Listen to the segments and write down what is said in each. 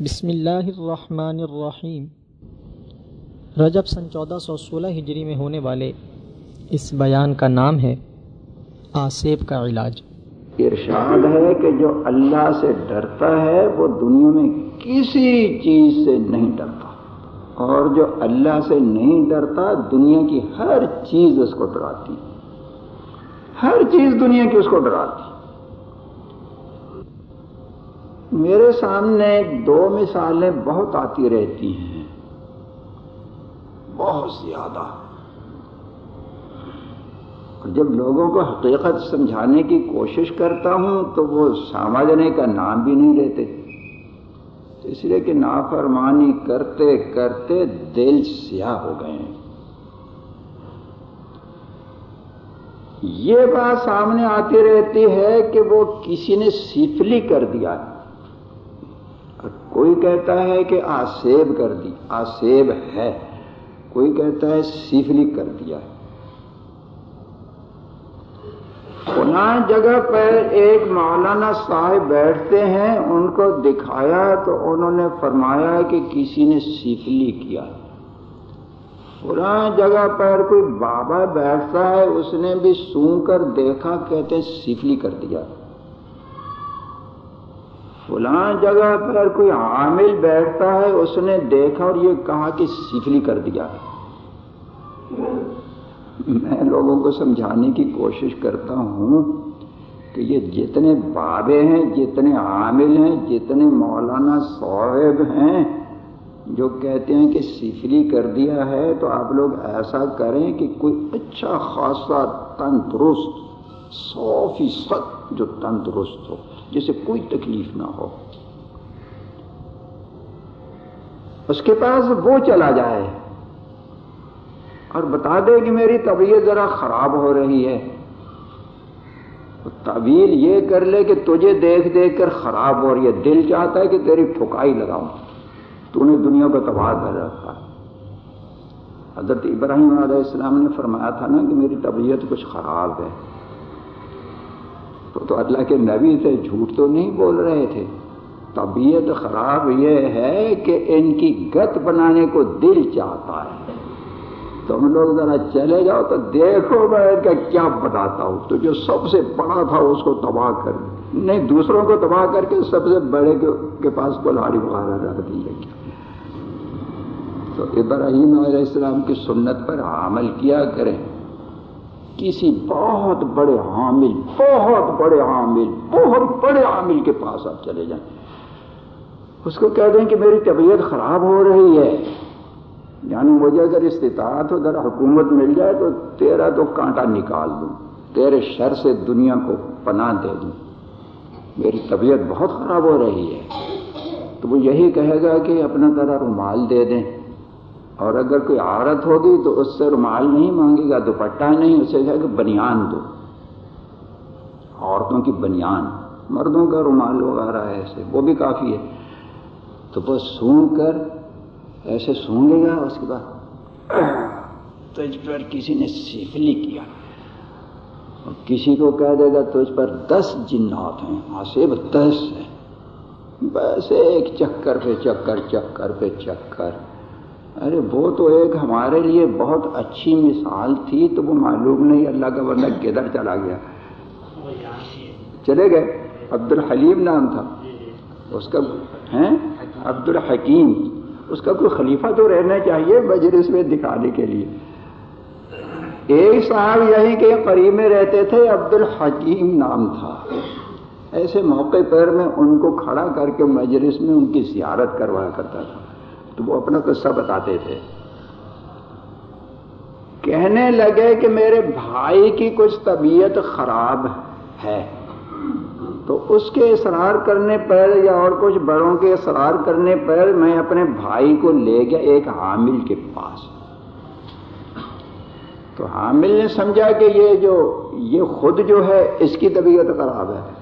بسم اللہ الرحمن الرحیم۔ رجب سن چودہ سو سولہ ہجری میں ہونے والے اس بیان کا نام ہے آسیب کا علاج۔ ارشاد ہے کہ جو اللہ سے ڈرتا ہے وہ دنیا میں کسی چیز سے نہیں ڈرتا۔ اور جو اللہ سے نہیں ڈرتا، دنیا کی ہر چیز اس کو ڈراتی۔ ہر چیز دنیا کی اس کو ڈراتی۔ میرے سامنے دو مثالیں بہت آتی رہتی ہیں۔ بہت زیادہ۔ جب لوگوں کو حقیقت سمجھانے کی کوشش کرتا ہوں تو وہ سمجھنے کا نام بھی نہیں لیتے۔ اس لیے کہ نافرمانی کرتے کرتے دل سیاہ ہو گئے ہیں۔ یہ بات سامنے آتی رہتی ہے کہ وہ کسی نے سفلی کر دیا۔ ہے کوئی کہتا ہے کہ آسیب کر دی، آسیب ہے۔ کوئی کہتا ہے سیفلی کر دیا۔ فلاں جگہ پر ایک مولانا صاحب بیٹھتے ہیں، ان کو دکھایا تو انہوں نے فرمایا کہ کسی نے سیفلی کیا۔ فلاں جگہ پر کوئی بابا بیٹھتا ہے، اس نے بھی سون کر دیکھا، کہتے سیفلی کر دیا۔ فلاں جگہ پر کوئی عامل بیٹھتا ہے، اس نے دیکھا اور یہ کہا کہ سفلی کر دیا ہے۔ میں لوگوں کو سمجھانے کی کوشش کرتا ہوں کہ یہ جتنے بابے ہیں، جتنے عامل ہیں، جتنے مولانا صاحب ہیں، جو کہتے ہیں کہ سفلی کر دیا ہے، تو آپ لوگ ایسا کریں کہ کوئی اچھا خاصا تندرست، سو فیصد جو تندرست ہو۔ جسے کوئی تکلیف نہ ہو۔ اس کے پاس وہ چلا جائے اور بتا دے کہ میری طبیعت ذرا خراب ہو رہی ہے۔ طویل یہ کر لے کہ تجھے دیکھ دیکھ کر خراب ہو رہی ہے۔ دل چاہتا ہے کہ تیری ٹھکائی لگاؤں۔ تو نے دنیا کو تباہ کر رکھا۔ حضرت ابراہیم علیہ السلام نے فرمایا تھا نا کہ میری طبیعت کچھ خراب ہے۔ تو اللہ کے نبی سے جھوٹ تو نہیں بول رہے تھے۔ طبیعت خراب یہ ہے کہ ان کی گت بنانے کو دل چاہتا ہے۔ تم لوگ ذرا چلے جاؤ تو دیکھو میں ان کا کیا بتاتا ہوں۔ تو جو سب سے بڑا تھا اس کو تباہ کر نہیں، دوسروں کو تباہ کر کے سب سے بڑے کے پاس کلاڑی وغیرہ رکھ دیے تو ابراہیم علیہ السلام کی سنت پر عمل کیا کریں۔ کسی بہت بڑے عامل، بہت بڑے عامل، بہت بڑے عامل کے پاس آپ چلے جائیں۔ اس کو کہہ دیں کہ میری طبیعت خراب ہو رہی ہے۔ یعنی مجھے اگر استطاعت ہو، ذرا حکومت مل جائے تو تیرا تو کانٹا نکال دوں، تیرے شر سے دنیا کو پناہ دے دوں۔ میری طبیعت بہت خراب ہو رہی ہے۔ تو وہ یہی کہے گا کہ اپنا ذرا رومال دے دیں۔ اور اگر کوئی عورت ہوگی تو اس سے رومال نہیں مانگے گا، دوپٹہ نہیں، اسے کہے گا بنیان دو۔ عورتوں کی بنیان، مردوں کا رومال وغیرہ ہے ایسے، وہ بھی کافی ہے۔ تو وہ سون کر ایسے سون لے گا، اس کے بعد تجھ پر کسی نے سیفلی کیا۔ اور کسی کو کہہ دے گا، تجھ پر دس جنات ہیں، آصف دس ہیں۔ بس ایک چکر پہ، چکر چکر پہ، چکر۔ ارے وہ تو ایک ہمارے لیے بہت اچھی مثال تھی، تو وہ معلوم نہیں، اللہ کا بندہ کدھر چلا گیا۔ چلے گئے عبد الحلیم نام تھا۔ اس کا، ہیں؟ عبد الحکیم اس کا کوئی خلیفہ تو رہنا چاہیے مجلس میں دکھانے کے لیے۔ ایک صاحب یہی کہ قریب میں رہتے تھے عبد الحکیم نام تھا۔ ایسے موقع پر میں ان کو کھڑا کر کے مجلس میں ان کی زیارت کروایا کرتا تھا۔ تو وہ اپنا قصہ بتاتے تھے۔ کہنے لگے کہ میرے بھائی کی کچھ طبیعت خراب ہے۔ تو اس کے اصرار کرنے پر یا اور کچھ بڑوں کے اصرار کرنے پر میں اپنے بھائی کو لے گیا ایک حامل کے پاس۔ تو حامل نے سمجھا کہ یہ جو یہ خود جو ہے اس کی طبیعت خراب ہے۔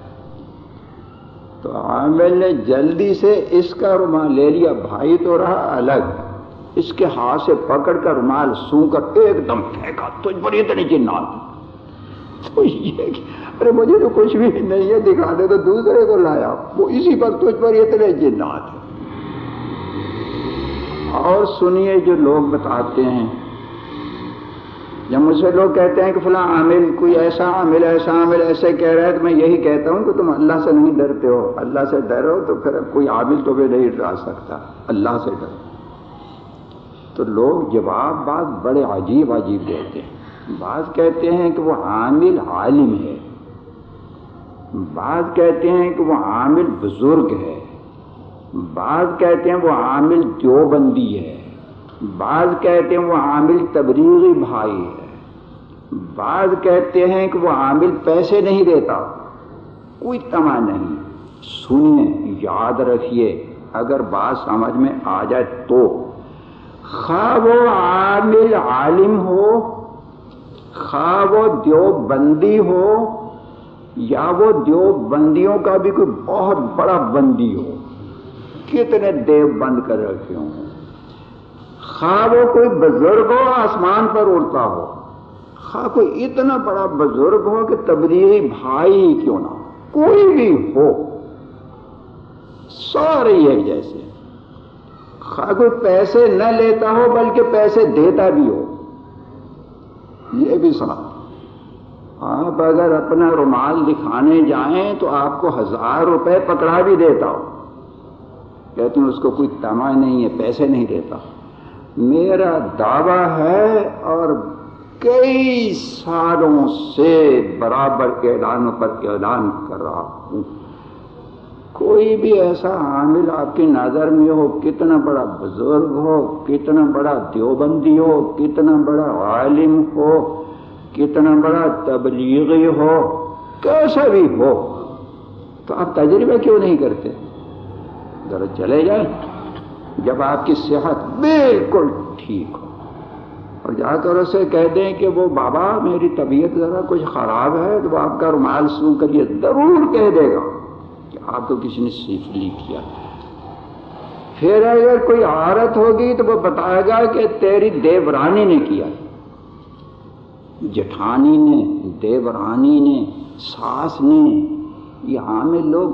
تو عامل نے جلدی سے اس کا رومال لے لیا۔ بھائی تو رہا الگ۔ اس کے ہاتھ سے پکڑ کر رومال سو کر ایک دم پھینکا۔ تجھ پر اتنی جنات۔ تو یہ ارے مجھے تو کچھ بھی نہیں ہے، دکھا دے تو دوسرے کو لایا۔ وہ اسی پر تجھ پر اتنے جنات۔ اور سنیے جو لوگ بتاتے ہیں۔ جب مجھ سے لوگ کہتے ہیں کہ فلاں عامل کوئی ایسا عامل ایسا عامل، ایسے کہہ رہا ہے تو میں یہی کہتا ہوں کہ تم اللہ سے نہیں ڈرتے ہو۔ اللہ سے ڈرو تو پھر کوئی عامل تو بھی نہیں ڈرا سکتا۔ اللہ سے ڈرو۔ تو لوگ جواب بات بڑے عجیب عجیب دیتے ہیں۔ بعض کہتے ہیں کہ وہ عامل عالم ہے۔ بعض کہتے ہیں کہ وہ عامل بزرگ ہے۔ بعض کہتے ہیں وہ عامل دیوبندی ہے۔ بعض کہتے ہیں وہ عامل تبلیغی بھائی ہے۔ بعض کہتے ہیں کہ وہ عامل پیسے نہیں دیتا۔ کوئی تما نہیں۔ سنیے یاد رکھیے، اگر بات سمجھ میں آ جائے تو۔ خواہ وہ عامل عالم ہو، خواہ وہ دیو بندی ہو، یا وہ دیو بندیوں کا بھی کوئی بہت بڑا بندی ہو۔ کتنے دیو بند کر رکھے ہوں۔ خواہ وہ کوئی بزرگ ہو، آسمان پر اڑتا ہو۔ خواہ کوئی اتنا بڑا بزرگ ہو کہ تبلیغی بھائی کیوں نہ ہو؟ کوئی بھی ہو۔ سارے ایک جیسے خواہ کوئی پیسے نہ لیتا ہو، بلکہ پیسے دیتا بھی ہو۔ یہ بھی سنا۔ آپ اگر اپنا رومال دکھانے جائیں تو آپ کو ہزار روپے پکڑا بھی دیتا ہو۔ کہتے ہیں اس کو کوئی تما نہیں ہے، پیسے نہیں دیتا۔ میرا دعویٰ ہے اور کئی سالوں سے برابر اعلانوں پر اعلان کر رہا ہوں۔ کوئی بھی ایسا عامل آپ کی نظر میں ہو، کتنا بڑا بزرگ ہو، کتنا بڑا دیوبندی ہو، کتنا بڑا عالم ہو، کتنا بڑا تبلیغی ہو، کیسا بھی ہو، تو آپ تجربہ کیوں نہیں کرتے؟ ذرا چلے جائیں۔ جب آپ کی صحت بالکل ٹھیک ہو۔ اور جا کر اسے کہہ دیں کہ وہ بابا میری طبیعت ذرا کچھ خراب ہے تو وہ آپ کا رومال سو کریے ضرور کہہ دے گا کہ آپ کو کسی نے سیکھ لی کیا۔ پھر اگر کوئی عورت ہوگی تو وہ بتائے گا کہ تیری دیورانی نے کیا۔ جٹھانی نے، دیورانی نے، ساس نے۔ یہ عامل لوگ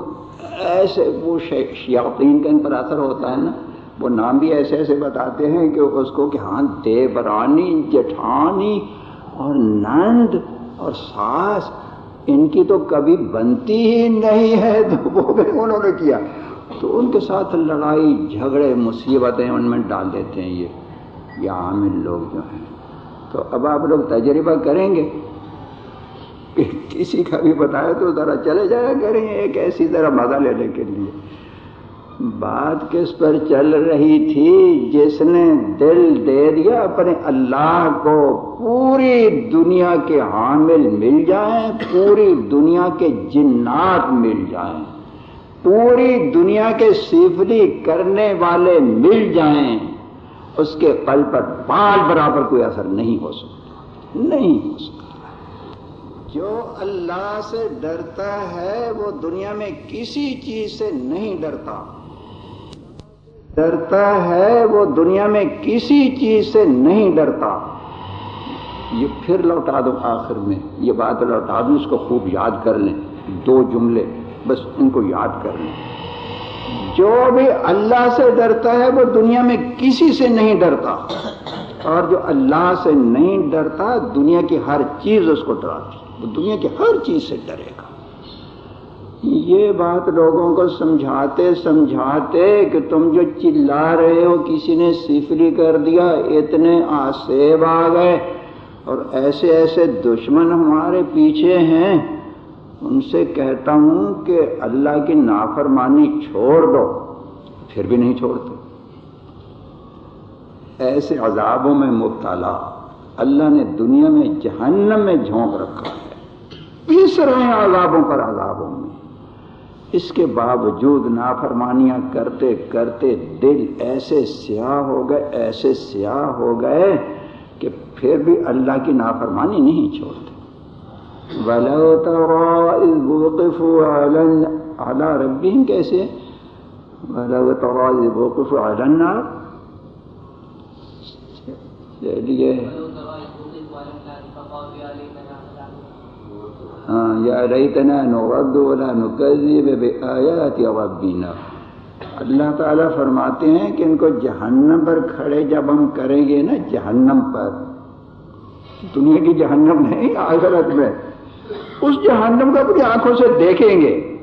ایسے وہ شیاطین کا ان پر اثر ہوتا ہے نا۔ وہ نام بھی ایسے ایسے بتاتے ہیں کہ اس کو کہ ہاں دیورانی، جٹھانی اور نند اور ساس، ان کی تو کبھی بنتی ہی نہیں ہے، تو وہ بھی انہوں نے کیا۔ تو ان کے ساتھ لڑائی، جھگڑے، مصیبتیں ان میں ڈال دیتے ہیں یہ۔ یہ عامل لوگ جو ہیں۔ تو اب آپ لوگ تجربہ کریں گے۔ کہ کسی کا بھی بتایا تو ذرا چلے جایا کریں ایک ایسی طرح مزہ لینے کے لیے۔ بات کس پر چل رہی تھی جس نے دل دے دیا اپنے اللہ کو؟ پوری دنیا کے حامل مل جائیں، پوری دنیا کے جنات مل جائیں، پوری دنیا کے سیفلی کرنے والے مل جائیں۔ اس کے قلب پر بال برابر کوئی اثر نہیں ہو سکتا، نہیں ہو سکتا۔ جو اللہ سے ڈرتا ہے، وہ دنیا میں کسی چیز سے نہیں ڈرتا۔ ڈرتا ہے وہ دنیا میں کسی چیز سے نہیں ڈرتا۔ یہ پھر لوٹا دو آخر میں۔ یہ بات لوٹا دوں اس کو خوب یاد کر لیں۔ دو جملے بس ان کو یاد کر لیں۔ جو بھی اللہ سے ڈرتا ہے وہ دنیا میں کسی سے نہیں ڈرتا۔ اور جو اللہ سے نہیں ڈرتا دنیا کی ہر چیز اس کو ڈراتی۔ وہ دنیا کی ہر چیز سے ڈرے گا۔ یہ بات لوگوں کو سمجھاتے سمجھاتے کہ تم جو چلا رہے ہو، کسی نے سفری کر دیا، اتنے آسیب آ گئے۔ اور ایسے ایسے دشمن ہمارے پیچھے ہیں۔ ان سے کہتا ہوں کہ اللہ کی نافرمانی چھوڑ دو، پھر بھی نہیں چھوڑتے۔ ایسے عذابوں میں مبتلا، اللہ نے دنیا میں جہنم میں جھونک رکھا ہے۔ پیس رہے ہیں عذابوں پر عذابوں میں۔ اس کے باوجود نافرمانیاں کرتے کرتے دل ایسے سیاہ ہو گئے، ایسے سیاہ ہو گئے کہ پھر بھی اللہ کی نافرمانی نہیں چھوڑتے۔ وَلَوْ تَرَى إِذْ بُوقِفُوا عَلَى رَبِّهِمْ کیسے؟ وَلَوْ تَرَى إِذْ بُوقِفُوا عَلَى النَّارِ۔ چلیے یا ریتنا نرد ولا نکذب بآیات ربنا۔ اللہ تعالیٰ فرماتے ہیں کہ ان کو جہنم پر کھڑے جب ہم کریں گے نا، جہنم پر۔ دنیا کی جہنم نہیں، آخرت میں۔ اس جہنم کو اپنی آنکھوں سے دیکھیں گے۔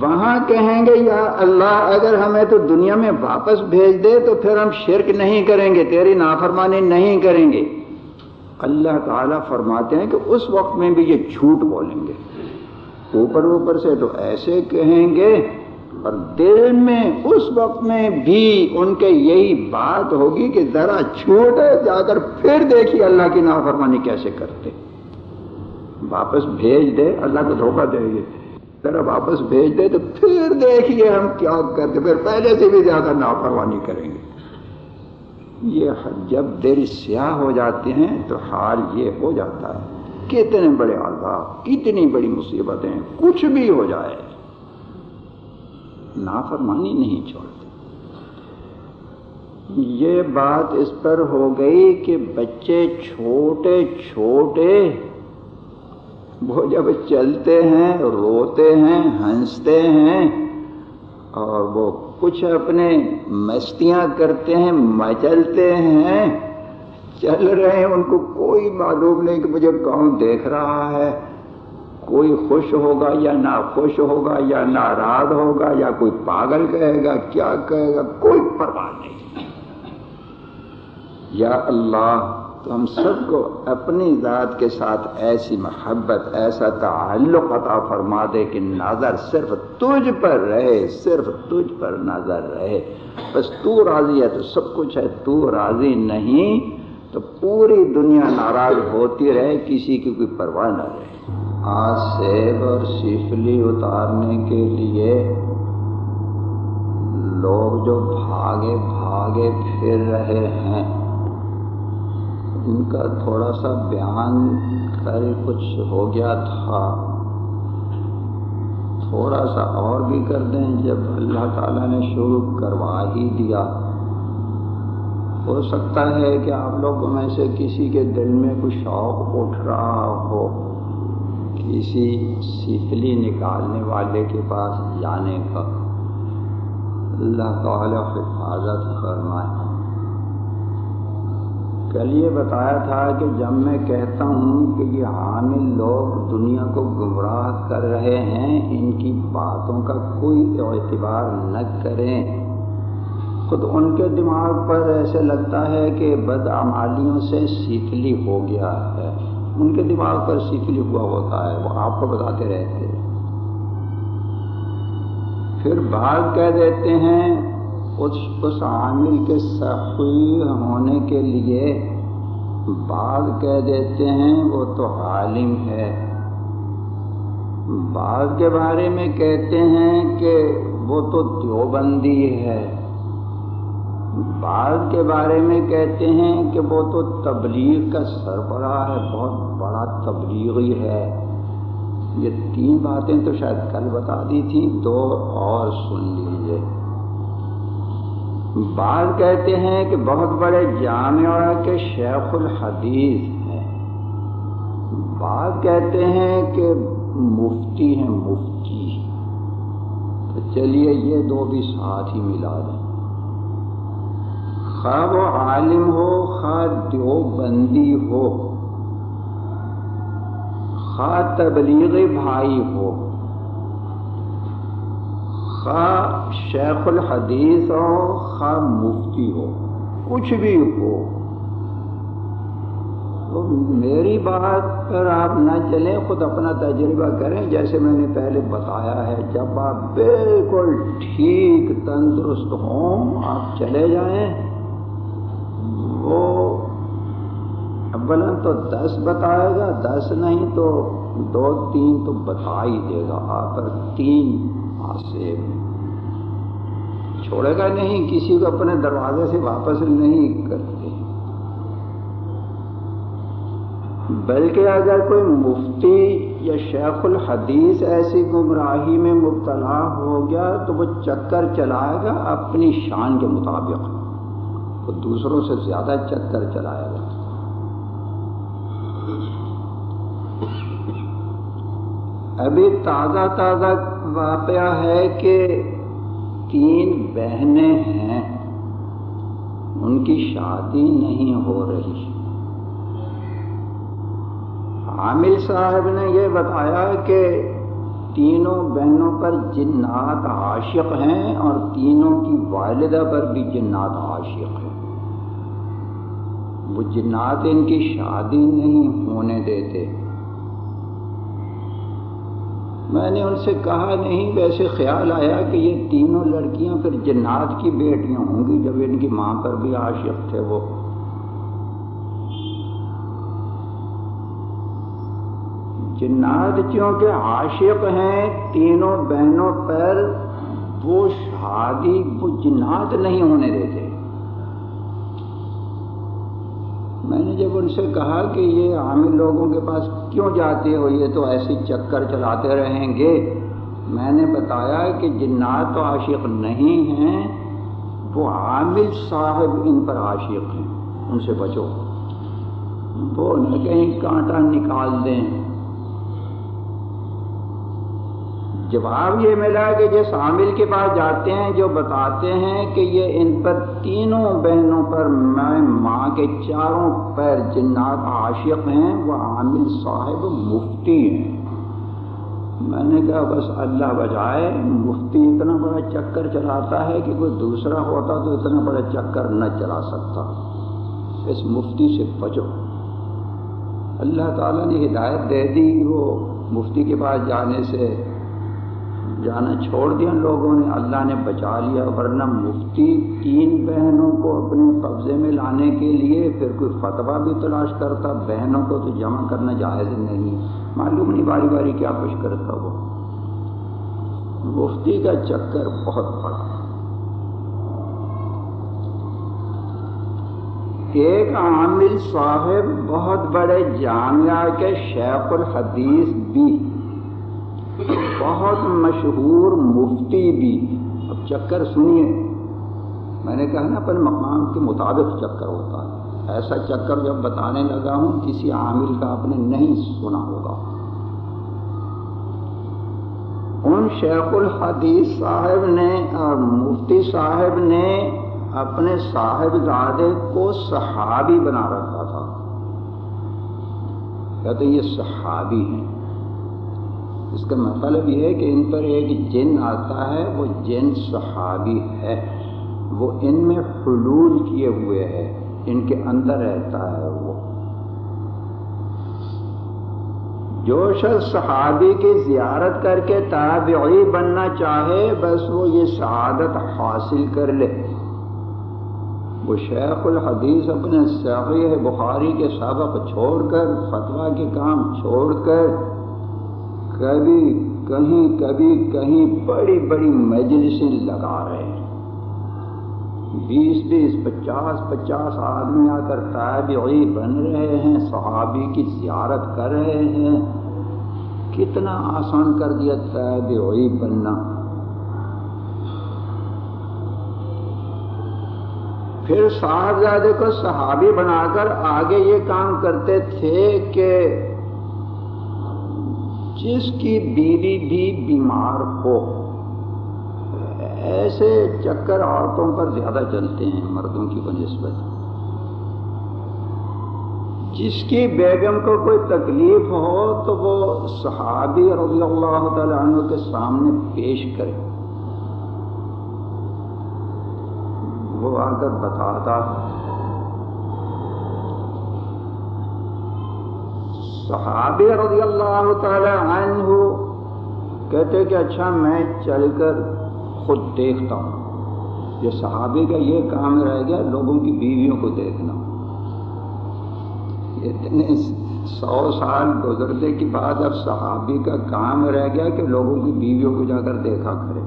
وہاں کہیں گے، یا اللہ، اگر ہمیں تو دنیا میں واپس بھیج دے تو پھر ہم شرک نہیں کریں گے، تیری نافرمانی نہیں کریں گے۔ اللہ تعالیٰ فرماتے ہیں کہ اس وقت میں بھی یہ جھوٹ بولیں گے۔ اوپر اوپر سے تو ایسے کہیں گے اور دل میں اس وقت میں بھی ان کے یہی بات ہوگی کہ ذرا چھوٹ ہے، جا کر پھر دیکھیے اللہ کی نافرمانی کیسے کرتے۔ واپس بھیج دے، اللہ کو دھوکہ دے گے ذرا واپس بھیج دے تو پھر دیکھیے ہم کیا کرتے۔ پھر پہلے سے بھی زیادہ نافرمانی کریں گے۔ یہ جب دیر سیاہ ہو جاتے ہیں تو حال یہ ہو جاتا ہے۔ کتنے بڑے عذاب، کتنی بڑی مصیبتیں، کچھ بھی ہو جائے۔ نافرمانی نہیں چھوڑتے۔ یہ بات اس پر ہو گئی کہ بچے چھوٹے چھوٹے وہ جب چلتے ہیں، روتے ہیں، ہنستے ہیں اور وہ کچھ اپنے مستیاں کرتے ہیں، مچلتے ہیں، چل رہے ہیں، ان کو کوئی معلوم نہیں کہ مجھے کون دیکھ رہا ہے۔ کوئی خوش ہوگا یا نہ خوش ہوگا یا ناراض ہوگا یا کوئی پاگل کہے گا، کیا کہے گا، کوئی پرواہ نہیں۔ یا اللہ تو ہم سب کو اپنی ذات کے ساتھ ایسی محبت، ایسا تعلق عطا فرما دے کہ نظر صرف تجھ پر رہے، صرف تجھ پر نظر رہے۔ بس تو راضی ہے تو سب کچھ ہے، تو راضی نہیں تو پوری دنیا ناراض ہوتی رہے، کسی کی کوئی پرواہ نہ رہے۔ آج سیب اور سیفلی اتارنے کے لیے لوگ جو بھاگے بھاگے پھر رہے ہیں۔ ان کا تھوڑا سا بیان کل کچھ ہو گیا تھا۔ تھوڑا سا اور بھی کر دیں جب اللہ تعالیٰ نے شروع کروا ہی دیا۔ ہو سکتا ہے کہ آپ لوگوں میں سے کسی کے دل میں کچھ شوق اٹھ رہا ہو، کسی سفلی نکالنے والے کے پاس جانے کا۔ اللہ تعالیٰ حفاظت فرمائے۔ کل یہ بتایا تھا کہ جب میں کہتا ہوں کہ یہ حامل لوگ دنیا کو گمراہ کر رہے ہیں، ان کی باتوں کا کوئی اعتبار نہ کریں۔ خود ان کے دماغ پر ایسے لگتا ہے کہ بدعمالیوں سے سیکھلی ہو گیا ہے۔ ان کے دماغ پر سیکھلی ہوا ہوتا ہے، وہ آپ کو بتاتے رہتے پھر بعض کہہ دیتے ہیں اس اس عامل کے صحیح ہونے کے لیے بعض کہہ دیتے ہیں وہ تو عالم ہے۔ بعض کے بارے میں کہتے ہیں کہ وہ تو دیوبندی ہے۔ بعض کے بارے میں کہتے ہیں کہ وہ تو تبلیغ کا سربراہ ہے، بہت بڑا تبلیغی ہے۔ یہ تین باتیں تو شاید کل بتا دی تھی دو اور سن لیجیے بعض کہتے ہیں کہ بہت بڑے جامع کے شیخ الحدیث ہیں۔ بعض کہتے ہیں کہ مفتی ہیں، مفتی۔ تو چلیے، یہ دو بھی ساتھ ہی ملا دیں۔ خواہ وہ عالم ہو، خواہ دیوبندی ہو، خواہ تبلیغ بھائی ہو۔ خواہ شیخ الحدیث ہو، خواہ مفتی ہو، کچھ بھی ہو۔ تو میری بات پر آپ نہ چلیں، خود اپنا تجربہ کریں۔ جیسے میں نے پہلے بتایا ہے، جب آپ بالکل ٹھیک تندرست ہوں، آپ چلے جائیں، وہ اولا تو دس بتائے گا، دس نہیں تو دو، تین تو بتا ہی دے گا۔ آپ تین آسے چھوڑے گا نہیں، کسی کو اپنے دروازے سے واپس نہیں کرتے۔ بلکہ اگر کوئی مفتی یا شیخ الحدیث ایسی گمراہی میں مبتلا ہو گیا تو وہ چکر چلائے گا اپنی شان کے مطابق۔ وہ دوسروں سے زیادہ چکر چلائے گا۔ ابھی تازہ تازہ واقعہ ہے کہ تین بہنیں ہیں، ان کی شادی نہیں ہو رہی۔ عامل صاحب نے یہ بتایا کہ تینوں بہنوں پر جنات عاشق ہیں اور تینوں کی والدہ پر بھی جنات عاشق ہیں۔ وہ جنات ان کی شادی نہیں ہونے دیتے۔ میں نے ان سے کہا نہیں، ویسے خیال آیا کہ یہ تینوں لڑکیاں پھر جنات کی بیٹیاں ہوں گی جب ان کی ماں پر بھی عاشق تھے وہ۔ جنات چونکہ عاشق ہیں، تینوں بہنوں پر وہ شادی وہ جنات نہیں ہونے دیتے۔ میں نے جب ان سے کہا کہ یہ عامل لوگوں کے پاس کیوں جاتے ہو؟ یہ تو ایسے چکر چلاتے رہیں گے۔ میں نے بتایا کہ جنات تو عاشق نہیں ہیں، وہ عامل صاحب ان پر عاشق ہیں۔ ان سے بچو۔ وہ نہ کہیں کانٹا نکال دیں۔ جواب یہ ملا کہ جس عامل کے پاس جاتے ہیں، جو بتاتے ہیں کہ یہ ان پر تینوں بہنوں پر میں، ماں کے چاروں پیر جنات عاشق ہیں، وہ عامل صاحب مفتی ہیں۔ میں نے کہا، بس اللہ بجائے، مفتی اتنا بڑا چکر چلاتا ہے کہ کوئی دوسرا ہوتا تو اتنا بڑا چکر نہ چلا سکتا۔ اس مفتی سے بچو اللہ تعالیٰ نے ہدایت دے دی، وہ مفتی کے پاس جانے سے جانا چھوڑ دیا لوگوں نے، اللہ نے بچا لیا، ورنہ مفتی تین بہنوں کو اپنے قبضے میں لانے کے لیے پھر کوئی فتویٰ بھی تلاش کرتا، بہنوں کو تو جمع کرنا جائز نہیں۔ معلوم نہیں باری باری کیا کچھ کرتا وہ۔ مفتی کا چکر بہت بڑا۔ ایک عامل صاحب بہت بڑے جامعہ کے شیخ الحدیث بھی بہت مشہور مفتی بھی۔ اب چکر سنیے۔ میں نے کہا نا، اپنے مقام کے مطابق چکر ہوتا ہے۔ ایسا چکر جب بتانے لگا ہوں، کسی عامل کا آپ نے نہیں سنا ہوگا۔ ان شیخ الحدیث صاحب نے، اور مفتی صاحب نے اپنے صاحب زادے کو صحابی بنا رکھا تھا۔ کہتے یہ صحابی ہیں۔ اس کا مطلب یہ ہے کہ ان پر ایک جن آتا ہے، وہ جن صحابی ہے۔ وہ ان میں حلول کیے ہوئے ہے ان کے اندر رہتا ہے وہ۔ جو شخص صحابی کی زیارت کر کے تابعی بننا چاہے، بس وہ یہ سعادت حاصل کر لے۔ وہ شیخ الحدیث اپنے صحیح بخاری کے سبق چھوڑ کر، فتویٰ کے کام چھوڑ کر کبھی کہیں کبھی کہیں بڑی بڑی مجلسیں لگا رہے ہیں۔ بیس بیس پچاس پچاس آدمی آ کر تابعی بن رہے ہیں، صحابی کی زیارت کر رہے ہیں۔ کتنا آسان کر دیا تابعی بننا۔ پھر صاحبزادے کو صحابی بنا کر آگے یہ کام کرتے تھے کہ جس کی بیوی بھی بیمار ہو۔ ایسے چکر عورتوں پر زیادہ چلتے ہیں، مردوں کی بنسبت جس کی بیگم کو کوئی تکلیف ہو تو وہ صحابی رضی اللہ تعالی عنہ کے سامنے پیش کرے۔ وہ آ کر بتاتا صحابی رضی اللہ تعالی عنہ کہتے کہ اچھا میں چل کر خود دیکھتا ہوں۔ یہ صحابی کا یہ کام رہ گیا لوگوں کی بیویوں کو دیکھنا۔ اتنے سو سال گزرنے کے بعد اب صحابی کا کام رہ گیا کہ لوگوں کی بیویوں کو جا کر دیکھا کرے۔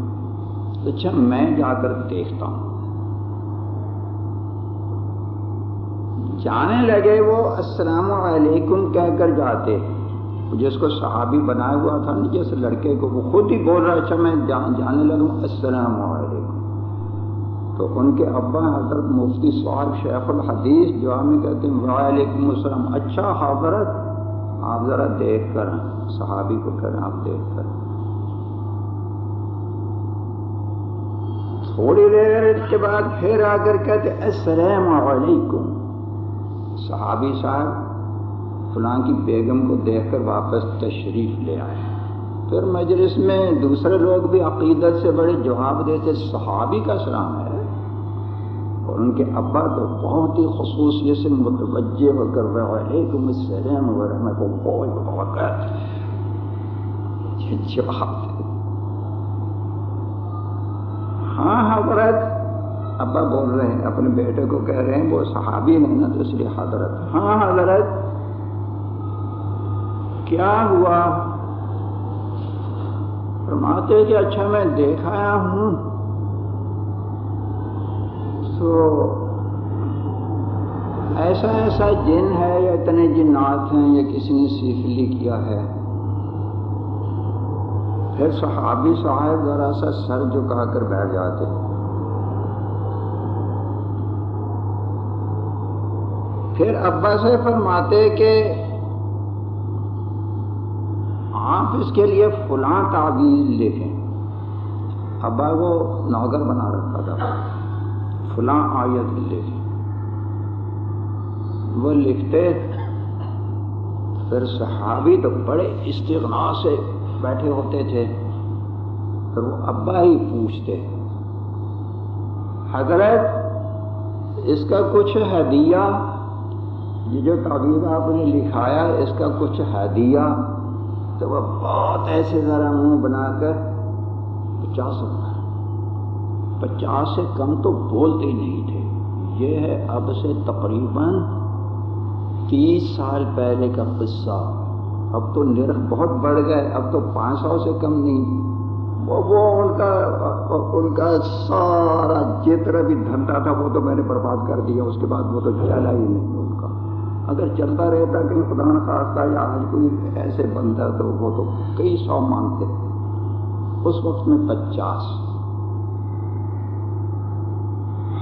اچھا میں جا کر دیکھتا ہوں۔ جانے لگے وہ السلام علیکم کہہ کر جاتے جس کو صحابی بنایا ہوا تھا نا جیسے لڑکے کو وہ خود ہی بول رہا اچھا میں جانے لگوں، السلام علیکم۔ تو ان کے ابا حضرت مفتی صاحب شیخ الحدیث جو ہمیں کہتے ہیں، وعلیکم السلام۔ اچھا حضرت آپ ذرا دیکھ کر صحابی کو کریں آپ دیکھ کر۔ تھوڑی دیر کے بعد پھر آ کر کہتے السلام علیکم۔ صحابی صاحب فلاں کی بیگم کو دیکھ کر واپس تشریف لے آئے۔ پھر مجلس میں دوسرے لوگ بھی عقیدت سے بڑے جواب دیتے، صحابی کا سلام ہے۔ اور ان کے ابا تو بہت ہی خصوصیت سے متوجہ ہو کر وعلیکم السلام ورحمۃ اللہ جواب ہاں حضرت۔ ابا بول رہے ہیں، اپنے بیٹے کو کہہ رہے ہیں، وہ صحابی نہیں نا، تو حضرت۔ ہاں حضرت، کیا ہوا؟ فرماتے کہ اچھا میں دیکھایا ہوں۔ تو ایسا ایسا جن ہے، یا اتنے جنات ہیں، یا کسی نے سیفلی کیا ہے۔ پھر صحابی صاحب ذرا سا سر جھکا کر بیٹھ جاتے۔ پھر ابا سے فرماتے کہ آپ اس کے لیے فلاں تعویذ لکھیں۔ ابا کو نوگر بنا رکھا تھا۔ فلاں آیت لکھیں۔ وہ لکھتے پھر صحابی تو بڑے استغنا سے بیٹھے ہوتے تھے۔ پھر وہ ابا ہی پوچھتے حضرت، اس کا کچھ ہدیہ یہ جو تعبیر آپ نے لکھایا اس کا کچھ ہدیہ تو وہ بہت ایسے ذرا منہ بنا کر پچاس روپئے پچاس سے کم تو بولتے ہی نہیں تھے۔ یہ ہے اب سے تقریباً تیس سال پہلے کا قصہ۔ اب تو نرخ بہت بڑھ گئے، اب تو پانچ سو سے کم نہیں۔ وہ وہ ان کا ان کا سارا جتنا بھی دھندا تھا، وہ تو میں نے برباد کر دیا، اس کے بعد وہ تو چلا ہی نہیں۔ اگر چلتا رہتا کہ خدا نخواستہ یا آج کوئی ایسے بندہ تو وہ تو کئی سو مانگتے اس وقت میں پچاس۔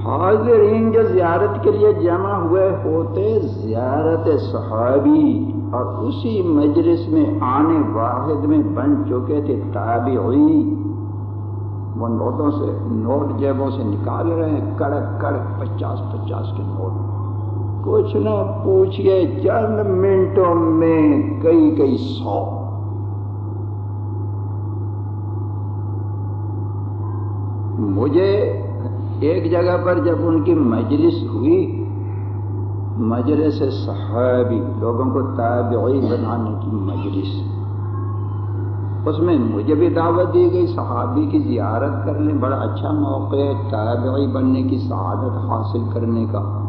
حاضرین جو زیارت کے لیے جمع ہوئے ہوتے زیارت صحابی اور اسی مجلس میں آنے واحد میں بن چکے تھے تابعی۔ وہ نوٹوں سے، نوٹ جیبوں سے نکال رہے ہیں۔ کڑک کڑک پچاس پچاس کے نوٹ۔ کچھ نہ پوچھئے چند منٹوں میں کئی کئی سو۔ مجھے ایک جگہ پر جب ان کی مجلس ہوئی، مجلس صحابی، لوگوں کو تابعی بنانے کی مجلس۔ اس میں مجھے بھی دعوت دی گئی، صحابی کی زیارت کر لیں بڑا اچھا موقع ہے، تابعی بننے کی سعادت حاصل کرنے کا۔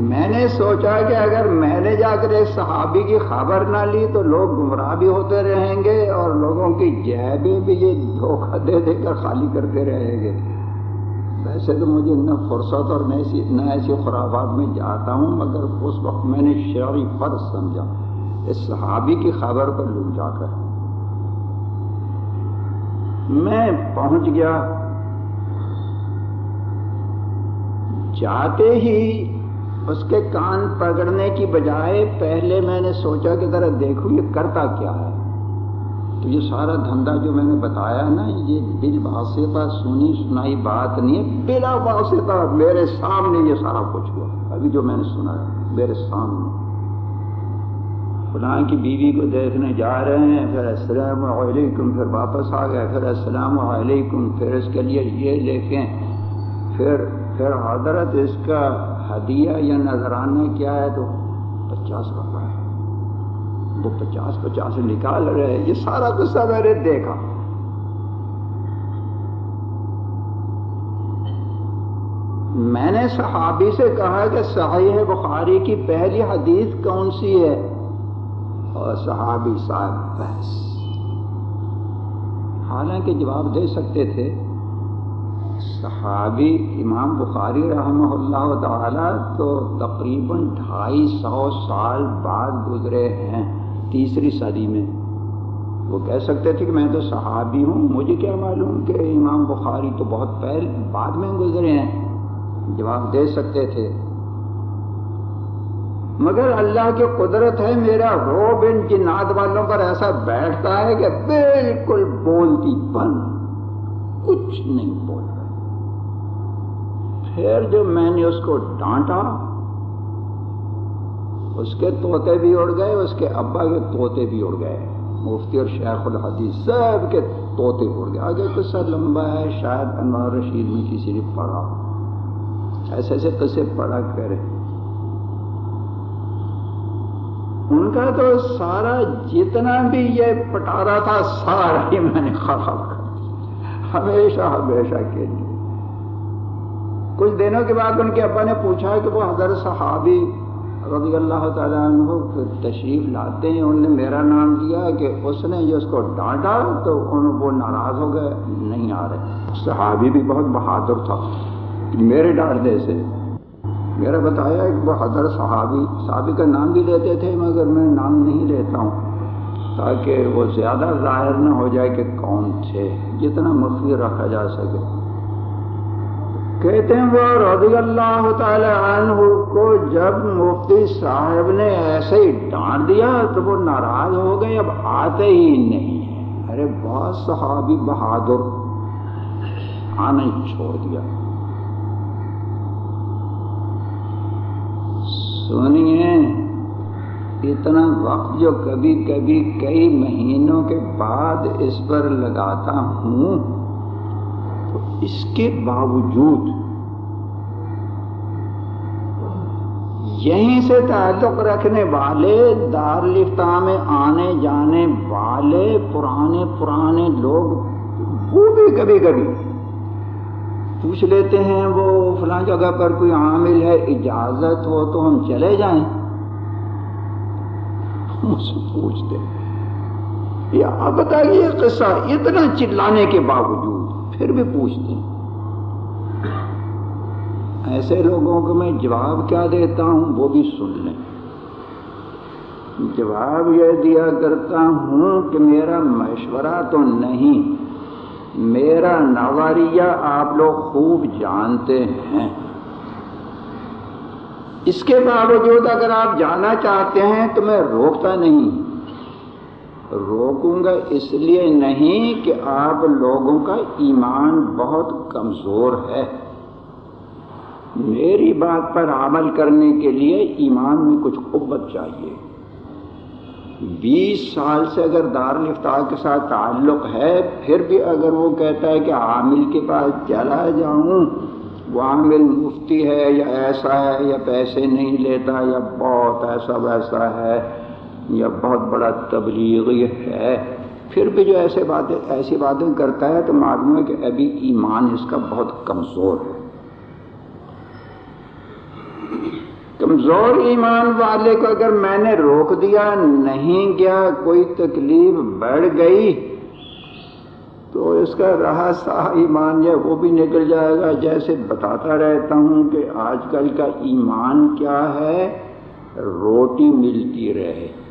میں نے سوچا کہ اگر میں نے جا کر ایک صحابی کی خبر نہ لی تو لوگ گمراہ بھی ہوتے رہیں گے اور لوگوں کی جیبیں بھی یہ دھوکہ دے دے کر خالی کرتے رہیں گے۔ ویسے تو مجھے نہ فرصت اور نہ ایسی خرافات میں جاتا ہوں، مگر اس وقت میں نے شعری فرض سمجھا۔ اس صحابی کی خبر پر لوں جا کر۔ میں پہنچ گیا۔ جاتے ہی اس کے کان پکڑنے کی بجائے پہلے میں نے سوچا کہ ذرا دیکھو یہ کرتا کیا ہے۔ تو یہ سارا دھندا جو میں نے بتایا نا، یہ بل واسطہ، سنی سنائی بات نہیں ہے۔ بلا واسطہ میرے سامنے یہ سارا کچھ ہوا۔ ابھی جو میں نے سنا ہے، میرے سامنے۔ فلاں کی بیوی کو دیکھنے جا رہے ہیں، پھر السلام علیکم، پھر واپس آ گئے۔ پھر السلام علیکم، پھر اس کے لیے یہ لکھیں پھر پھر حضرت اس کا ہدیہ یا نذرانہ کیا ہے تو پچاس روپئے وہ پچاس پچاس نکال رہے یہ سارا قصہ میں نے دیکھا۔ میں نے صحابی سے کہا کہ صحیح بخاری کی پہلی حدیث کون سی ہے؟ اور صحابی صاحب بحث۔ حالانکہ جواب دے سکتے تھے۔ صحابی امام بخاری رحمہ اللہ تعالی تو تقریباً ڈھائی سو سال بعد گزرے ہیں تیسری صدی میں۔ وہ کہہ سکتے تھے کہ میں تو صحابی ہوں، مجھے کیا معلوم کہ امام بخاری تو بہت پہل بعد میں گزرے ہیں؟ جواب دے سکتے تھے۔ مگر اللہ کی قدرت ہے میرا روب ان جنات والوں پر ایسا بیٹھتا ہے کہ بالکل بولتی بند، کچھ نہیں۔ پھر جو میں نے اس کو ڈانٹا، اس کے طوطے بھی اڑ گئے، اس کے ابا کے طوطے بھی اڑ گئے۔ مفتی اور شیخ الحدیث سب کے طوطے اڑ گئے۔ آگے قصہ لمبا ہے، شاید انوار رشید میں کسی نے پڑھا۔ ایسے ایسے قصے پڑھا کرے۔ ان کا تو سارا جتنا بھی یہ پٹارا تھا، سارا ہی میں نے خراب کر دیا۔ ہمیشہ ہمیشہ کے لیے۔ کچھ دنوں کے بعد ان کے ابا نے پوچھا کہ وہ حضرت صحابی رضی اللہ تعالیٰ عنہ پھر تشریف لاتے ہیں، انہوں نے میرا نام دیا کہ اس نے جو اس کو ڈانٹا تو وہ ناراض ہو گئے، نہیں آ رہے۔ صحابی بھی بہت بہادر تھا۔ میرے ڈانٹنے سے۔ میرا بتایا ایک بہادر صحابی صحابی کا نام بھی لیتے تھے مگر میں نام نہیں لیتا ہوں تاکہ وہ زیادہ ظاہر نہ ہو جائے کہ کون تھے، جتنا مخفی رکھا جا سکے۔ کہتے ہیں وہ رضی اللہ تعالی عنہ کو جب مفتی صاحب نے ایسے ہی ڈانٹ دیا تو وہ ناراض ہو گئے، اب آتے ہی نہیں ہیں۔ ارے بہت صحابی بہادر، آنا ہی چھوڑ دیا۔ سنیے، اتنا وقت جو کبھی کبھی کئی مہینوں کے بعد اس پر لگاتا ہوں۔ اس کے باوجود یہیں سے تعلق رکھنے والے دار لفتہ میں آنے جانے والے پرانے پرانے لوگ وہ بھی کبھی کبھی پوچھ لیتے ہیں وہ فلاں جگہ پر کوئی عامل ہے، اجازت ہو تو ہم چلے جائیں۔ مجھ سے پوچھتے یا آپ بتائیے قصہ اتنا چلانے کے باوجود پھر بھی پوچھتے ہیں۔ ایسے لوگوں کو میں جواب کیا دیتا ہوں؟ وہ بھی سن لیں۔ جواب یہ دیا کرتا ہوں کہ میرا مشورہ تو نہیں، میرا نواریہ آپ لوگ خوب جانتے ہیں۔ اس کے باوجود اگر آپ جانا چاہتے ہیں تو میں روکتا نہیں۔ روکوں گا اس لیے نہیں کہ آپ لوگوں کا ایمان بہت کمزور ہے۔ میری بات پر عمل کرنے کے لیے ایمان میں کچھ قوت چاہیے۔ بیس سال سے اگر دار الفطار کے ساتھ تعلق ہے، پھر بھی اگر وہ کہتا ہے کہ عامل کے پاس چلا جاؤں، وہ عامل مفتی ہے یا ایسا ہے یا پیسے نہیں لیتا یا بہت ایسا ویسا ہے یا بہت بڑا تبلیغی ہے۔ پھر بھی جو ایسے باتیں ایسی باتیں کرتا ہے تو معلوم ہے کہ ابھی ایمان اس کا بہت کمزور ہے۔ کمزور ایمان والے کو اگر میں نے روک دیا، نہیں گیا کوئی تکلیف بڑھ گئی، تو اس کا رہا سا ایمان ہے وہ بھی نکل جائے گا۔ جیسے بتاتا رہتا ہوں کہ آج کل کا ایمان کیا ہے؟ روٹی ملتی رہے۔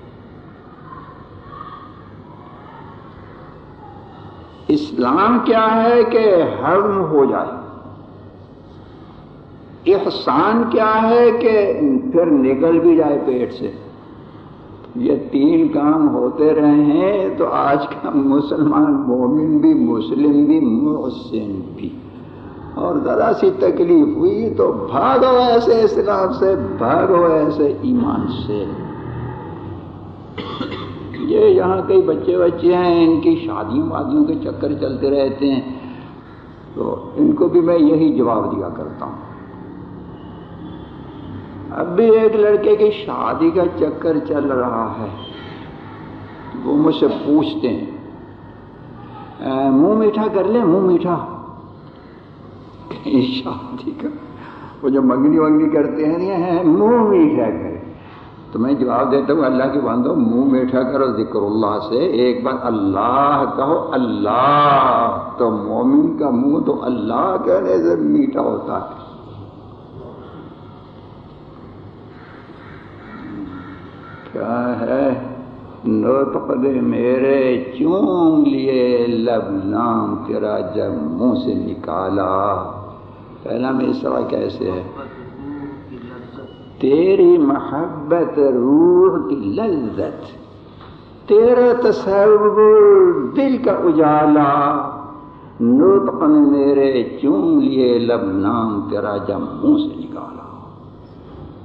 اسلام کیا ہے کہ ہرم ہو جائے؟ احسان کیا ہے کہ پھر نکل بھی جائے پیٹ سے؟ یہ تین کام ہوتے رہے ہیں تو آج کا مسلمان مومن بھی، مسلم بھی، محسن بھی۔ اور ذرا سی تکلیف ہوئی تو بھاگو ایسے اسلام سے، بھاگو ایسے ایمان سے۔ یہ یہاں کئی بچے بچے ہیں، ان کی شادیوں وادیوں کے چکر چلتے رہتے ہیں۔ تو ان کو بھی میں یہی جواب دیا کرتا ہوں۔ اب بھی ایک لڑکے کی شادی کا چکر چل رہا ہے۔ وہ مجھ سے پوچھتے ہیں منہ میٹھا کر لیں منہ میٹھا۔ شادی کا وہ جو منگنی ونگنی کرتے ہیں منہ میٹھا کرے تو میں جواب دیتا ہوں، اللہ کی باندھو منہ میٹھا کرو ذکر اللہ سے۔ ایک بار اللہ کہو، اللہ۔ تو مومن کا منہ تو اللہ کہنے سے میٹھا ہوتا ہے۔ کیا ہے؟ نوتق میرے چون لیے لب نام تیرا جب منہ سے نکالا۔ پہلا میں اس طرح کیسے ہے؟ تیری محبت روح کی لذت، تیرا تصور دل کا اجالا نطق نے میرے چون لیے لب نام تیرا جب منہ سے نکالا۔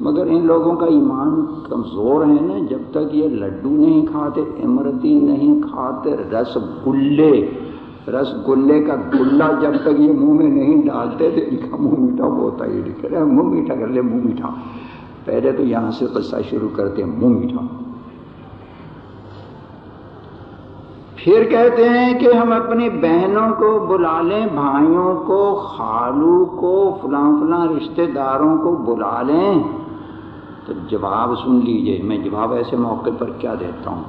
مگر ان لوگوں کا ایمان کمزور ہے نا، جب تک یہ لڈو نہیں کھاتے، امرتی نہیں کھاتے، رس گلے رس گلے کا گلا جب تک یہ منہ میں نہیں ڈالتے، تو ان کا منہ میٹھا ہوتا ہی نہیں کرے، منہ میٹھا کر لے، منہ میٹھا۔ پہلے تو یہاں سے قصہ شروع کرتے ہیں، منہ میٹھا۔ پھر کہتے ہیں کہ ہم اپنی بہنوں کو بلا لیں، بھائیوں کو، خالو کو، فلاں فلاں رشتہ داروں کو بلا لیں۔ تو جواب سن لیجیے، میں جواب ایسے موقع پر کیا دیتا ہوں؟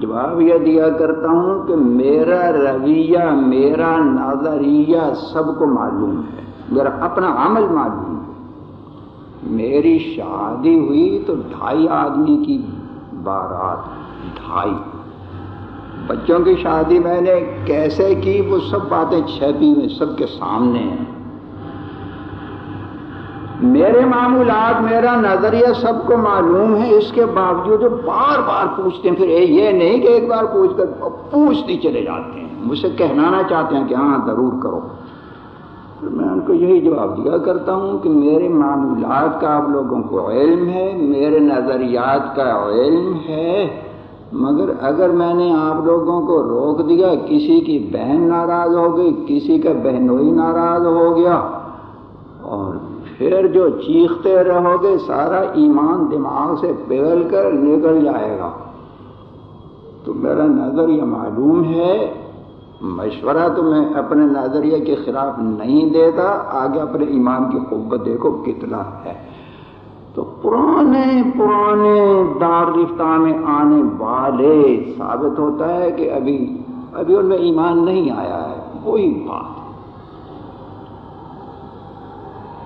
جواب یہ دیا کرتا ہوں کہ میرا رویہ، میرا نظریہ سب کو معلوم ہے، میرا اپنا عمل معلوم ہے۔ میری شادی ہوئی تو ڈھائی آدمی کی بارات، ڈھائی۔ بچوں کی شادی میں نے کیسے کی؟ وہ سب باتیں چھپی ہوئی، سب کے سامنے ہیں۔ میرے معمولات، میرا نظریہ سب کو معلوم ہے۔ اس کے باوجود بار بار پوچھتے ہیں، پھر یہ نہیں کہ ایک بار پوچھ کر پوچھتے چلے جاتے ہیں۔ مجھ سے کہنانا چاہتے ہیں کہ ہاں ضرور کرو۔ میں ان کو یہی جواب دیا کرتا ہوں کہ میرے معمولات کا آپ لوگوں کو علم ہے، میرے نظریات کا علم ہے، مگر اگر میں نے آپ لوگوں کو روک دیا، کسی کی بہن ناراض ہو گئی، کسی کا بہنوئی ناراض ہو گیا، اور پھر جو چیختے رہو گے، سارا ایمان دماغ سے پگل کر نکل جائے گا۔ تو میرا نظریہ معلوم ہے مشورہ تو میں اپنے نظریے کے خلاف نہیں دیتا، آگے اپنے ایمان کی قوت دیکھو کتنا ہے۔ تو پرانے پرانے دار رفتہ میں آنے والے ثابت ہوتا ہے کہ ابھی ابھی ان میں ایمان نہیں آیا ہے۔ وہی بات۔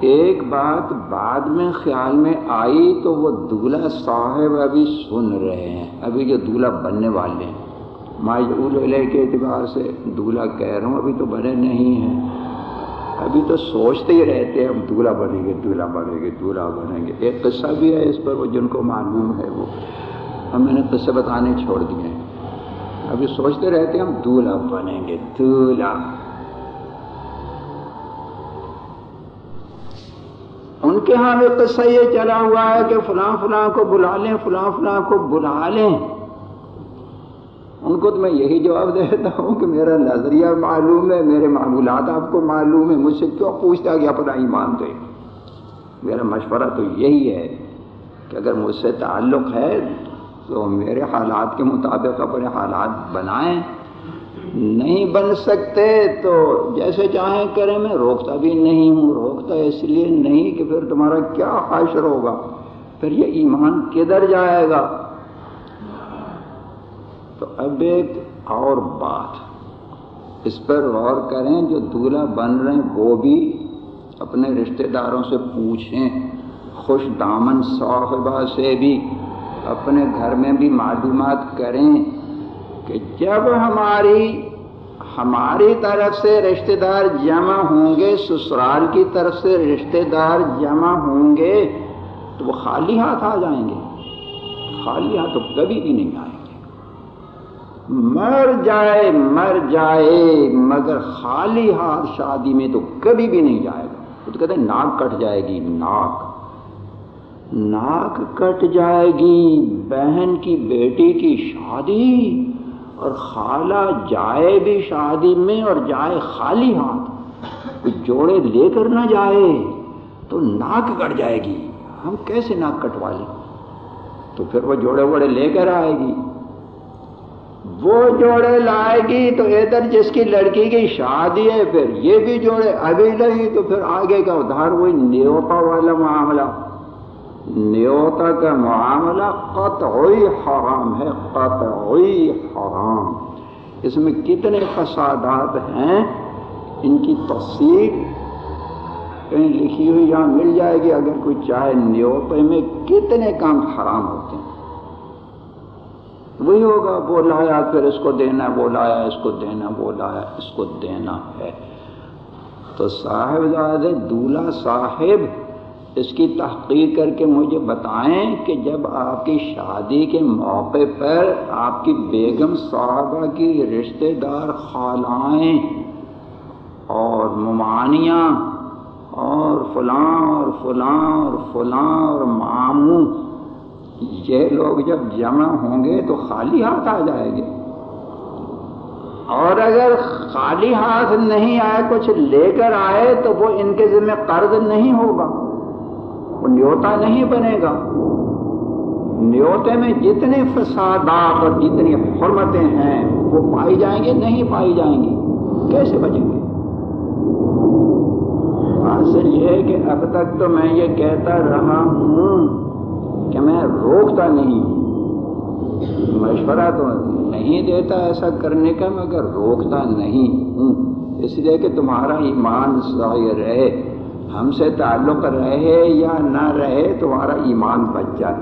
ایک بات بعد میں خیال میں آئی تو وہ دولہا صاحب ابھی سن رہے ہیں، ابھی جو دولہا بننے والے ہیں۔ ماجول کے اعتبار سے دولہا کہہ رہا ہوں، ابھی تو بنے نہیں ہیں۔ ابھی تو سوچتے ہی رہتے ہیں، ہم دولہا بنیں گے، دولہا بنیں گے، دولہا بنیں گے۔ ایک قصہ بھی ہے اس پر، وہ جن کو معلوم ہے وہ۔ ہم میں نے قصے بتانے چھوڑ دیے ہیں۔ ابھی سوچتے رہتے ہیں ہم دولہا بنیں گے، دولہا۔ ان کے ہاں بھی قصہ یہ چلا ہوا ہے کہ فلاں فلاں کو بلا لیں، فلاں فلاں کو بلا لیں۔ ان کو تو میں یہی جواب دیتا ہوں کہ میرا نظریہ معلوم ہے، میرے معمولات آپ کو معلوم ہے مجھ سے کیوں پوچھتا کہ اپنا ایمان دے میرا مشورہ تو یہی ہے کہ اگر مجھ سے تعلق ہے تو میرے حالات کے مطابق اپنے حالات بنائیں۔ نہیں بن سکتے تو جیسے چاہیں کریں، میں روکتا بھی نہیں ہوں، روکتا اس لیے نہیں کہ پھر تمہارا کیا حاشر ہوگا؟ پھر یہ ایمان کدھر جائے گا؟ تو اب ایک اور بات۔ اس پر غور کریں، جو دولہا بن رہے ہیں، وہ بھی اپنے رشتہ داروں سے پوچھیں۔ خوش دامن صاحبہ سے بھی اپنے گھر میں بھی معلومات کریں کہ جب ہماری ہماری طرف سے رشتہ دار جمع ہوں گے، سسرال کی طرف سے رشتہ دار جمع ہوں گے، تو وہ خالی ہاتھ آ جائیں گے۔ خالی ہاتھ تو کبھی بھی نہیں آئیں مر جائے مر جائے، مگر خالی ہاتھ شادی میں تو کبھی بھی نہیں جائے گا۔ وہ تو کہتے ہیں، ناک کٹ جائے گی، ناک۔ ناک کٹ جائے گی، بہن کی بیٹی کی شادی، اور خالہ جائے بھی شادی میں اور جائے خالی ہاتھ۔ جوڑے لے کر نہ جائے تو ناک کٹ جائے گی۔ ہم کیسے ناک کٹوا لیں تو پھر وہ جوڑے ووڑے لے کر آئے گی۔ وہ جوڑے لائے گی تو ادھر جس کی لڑکی کی شادی ہے، پھر یہ بھی جوڑے ابھی نہیں، تو پھر آگے کا ادھار وہی نیوتا والا معاملہ۔ نیوتا کا معاملہ قطعی حرام ہے، قطعی حرام۔ اس میں کتنے فسادات ہیں، ان کی تصدیق کہیں لکھی ہوئی یہاں مل جائے گی، اگر کوئی چاہے نیوتے میں کتنے کام حرام ہوتے ہیں۔ وہی ہوگا وہ لایا پھر اس کو دینا وہ لایا اس کو دینا وہ لایا اس کو دینا ہے۔ تو صاحب زاد دولہا صاحب، اس کی تحقیق کر کے مجھے بتائیں کہ جب آپ کی شادی کے موقع پر آپ کی بیگم صاحبہ کی رشتہ دار خالائیں اور ممانیاں اور فلاں اور فلاں اور فلاں اور ماموں یہ لوگ جب جمع ہوں گے تو خالی ہاتھ آ جائیں گے۔ اور اگر خالی ہاتھ نہیں آئے، کچھ لے کر آئے، تو وہ ان کے ذمہ قرض نہیں ہوگا۔ وہ نیوتا نہیں بنے گا۔ نیوتے میں جتنے فسادات اور جتنی حرمتیں ہیں، وہ پائی جائیں گے، نہیں پائی جائیں گی۔ کیسے بچیں گے؟ حاصل یہ ہے کہ اب تک تو میں یہ کہتا رہا ہوں۔ کہ میں روکتا نہیں ہوں۔ مشورہ تو نہیں دیتا ایسا کرنے کا، مگر روکتا نہیں ہوں۔ اس لیے کہ تمہارا ایمان صحیح رہے ہم سے تعلق رہے یا نہ رہے، تمہارا ایمان بچ جائے۔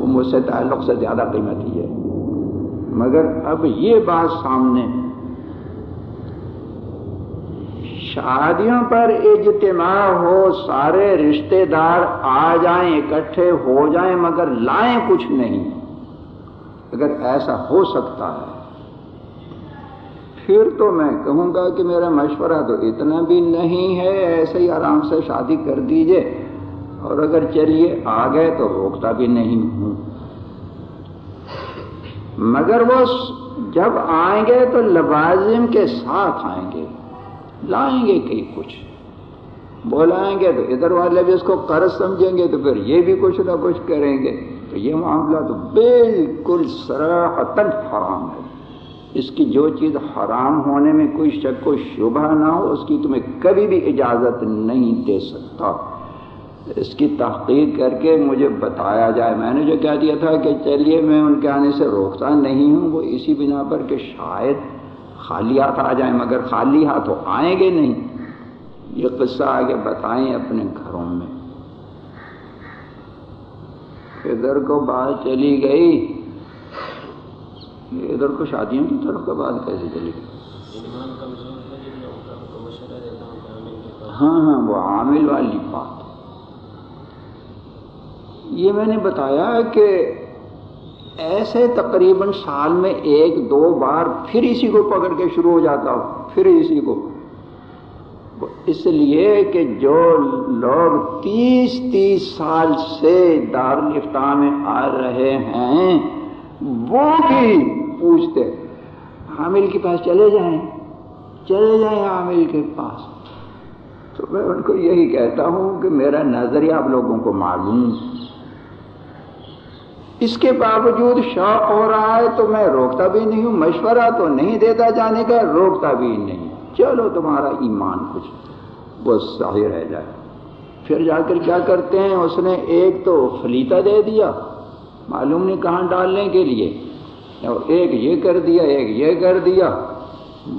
وہ مجھ سے تعلق سے زیادہ قیمتی ہے۔ مگر اب یہ بات سامنے شادیوں پر اجتماع ہو، سارے رشتہ دار آ جائیں، اکٹھے ہو جائیں، مگر لائیں کچھ نہیں۔ اگر ایسا ہو سکتا ہے، پھر تو میں کہوں گا کہ میرا مشورہ تو اتنا بھی نہیں ہے، ایسے ہی آرام سے شادی کر دیجیے۔ اور اگر چلیے آ گئے تو روکتا بھی نہیں ہوں۔ مگر وہ جب آئیں گے تو لوازم کے ساتھ آئیں گے۔ لائیں گے کئی کچھ۔ بولائیں گے تو ادھر والے بھی اس کو قرض سمجھیں گے تو پھر یہ بھی کچھ نہ کچھ کریں گے۔ تو یہ معاملہ تو بالکل سراحتن حرام ہے۔ اس کی جو چیز حرام ہونے میں کوئی شک و شبہ نہ ہو، اس کی تمہیں کبھی بھی اجازت نہیں دے سکتا۔ اس کی تحقیق کر کے مجھے بتایا جائے۔ میں نے جو کہہ دیا تھا کہ چلیے، میں ان کے آنے سے روکتا نہیں ہوں، وہ اسی بنا پر کہ شاید خالی ہاتھ آ جائیں مگر خالی ہاتھ آئیں گے نہیں۔ یہ قصہ آگے بتائیں اپنے گھروں میں۔ ادھر کو بات چلی گئی۔ ادھر کو شادیوں کی طرف کا بات کیسے چلی گئی؟ ہاں ہاں وہ عامل والی بات۔ یہ میں نے بتایا کہ ایسے تقریباً سال میں ایک دو بار پھر اسی کو پکڑ کے شروع ہو جاتا ہو پھر اسی کو۔ اس لیے کہ جو لوگ تیس تیس سال سے دارالفتا میں آ رہے ہیں، وہ بھی پوچھتے حامل کے پاس چلے جائیں چلے جائیں حامل کے پاس۔ تو میں ان کو یہی کہتا ہوں کہ میرا نظریہ آپ لوگوں کو معلوم اس کے باوجود شوق ہو رہا ہے تو میں روکتا بھی نہیں ہوں، مشورہ تو نہیں دیتا جانے کا، روکتا بھی نہیں۔ چلو تمہارا ایمان کچھ وہ صحیح رہ جائے۔ پھر جا کر کیا کرتے ہیں؟ اس نے ایک تو فلیتا دے دیا، معلوم نہیں کہاں ڈالنے کے لیے۔ اور ایک یہ کر دیا، ایک یہ کر دیا۔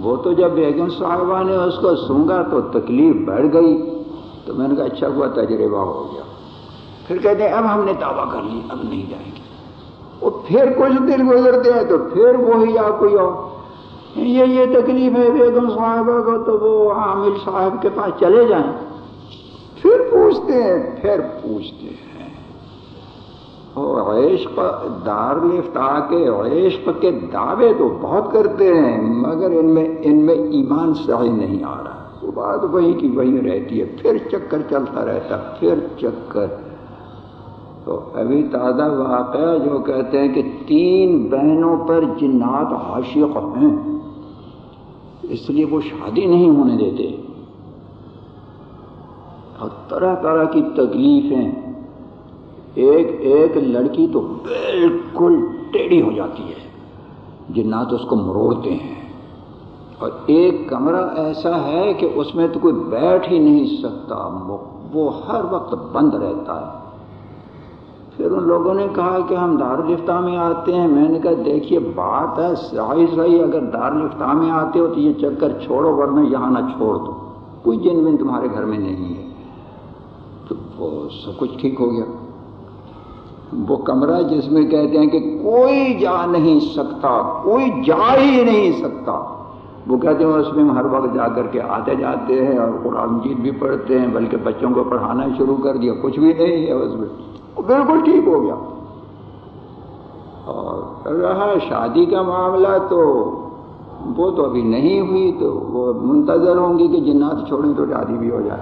وہ تو جب بیگم صاحبہ نے اس کو سونگا تو تکلیف بڑھ گئی۔ تو میں نے کہا اچھا ہوا، تجربہ ہو گیا۔ پھر کہتے ہیں، اب ہم نے دعویٰ کر لی، اب نہیں جائیں گے۔ اور پھر کچھ دن گزرتے ہیں تو پھر وہی آپ کوئی اور۔ یہ یہ تکلیف ہے بیگم صاحبہ کو تو وہ عامل صاحب کے پاس چلے جائیں۔ پھر پوچھتے ہیں، پھر پوچھتے ہیں۔ اور عشق دار لفتا کے عشق کے دعوے تو بہت کرتے ہیں، مگر ان میں ان میں ایمان صحیح نہیں آ رہا۔ وہ بات وہی کی وہی رہتی ہے، پھر چکر چلتا رہتا، پھر چکر۔ تو ابھی تازہ واقعہ جو کہتے ہیں کہ تین بہنوں پر جنات عاشق ہیں۔ اس لیے وہ شادی نہیں ہونے دیتے۔ اور طرح طرح کی تکلیفیں۔ ایک ایک لڑکی تو بالکل ٹیڑھی ہو جاتی ہے۔ جنات اس کو مروڑتے ہیں۔ اور ایک کمرہ ایسا ہے کہ اس میں تو کوئی بیٹھ ہی نہیں سکتا۔ وہ ہر وقت بند رہتا ہے۔ پھر ان لوگوں نے کہا کہ ہم دارالفتہ میں آتے ہیں۔ میں نے کہا، دیکھیے، بات ہے، صحیح صحیح، اگر دارالفتہ میں آتے ہو تو یہ چکر چھوڑو، ورنہ یہاں نہ چھوڑ دو۔ کوئی جن ون تمہارے گھر میں نہیں ہے۔ تو وہ سب کچھ ٹھیک ہو گیا۔ وہ کمرہ جس میں کہتے ہیں کہ کوئی جا نہیں سکتا، کوئی جا ہی نہیں سکتا۔ وہ کہتے ہیں، اس میں ہم ہر وقت جا کر کے آتے جاتے ہیں اور قرآن مجید بھی پڑھتے ہیں، بلکہ بچوں کو پڑھانا شروع کر دیا۔ کچھ بھی نہیں ہے اس میں۔ بالکل ٹھیک ہو گیا۔ اور رہا شادی کا معاملہ تو وہ تو ابھی نہیں ہوئی تو وہ منتظر ہوں گی کہ جنات چھوڑیں تو شادی بھی ہو جائے۔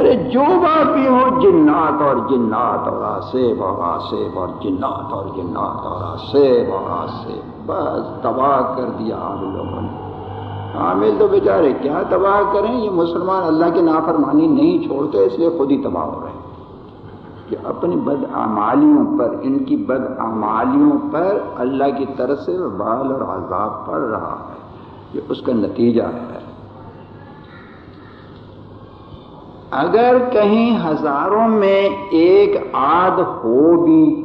ارے جو بات بھی ہو، جنات اور جنات اور آسیب اور آسیب اور جنات اور جنات اور آسیب اور آسیب بس تباہ کر دیا آپ لوگوں نے۔ عامل تو بیچارے کیا تباہ کریں؟ یہ مسلمان اللہ کی نافرمانی نہیں چھوڑتے، اس لیے خود ہی تباہ ہو رہے ہیں۔ کہ اپنی بدعمالیوں پر، ان کی بد اعمالیوں پر اللہ کی طرف سے بال اور عذاب پڑ رہا ہے۔ یہ اس کا نتیجہ ہے۔ اگر کہیں ہزاروں میں ایک آدھ ہو بھی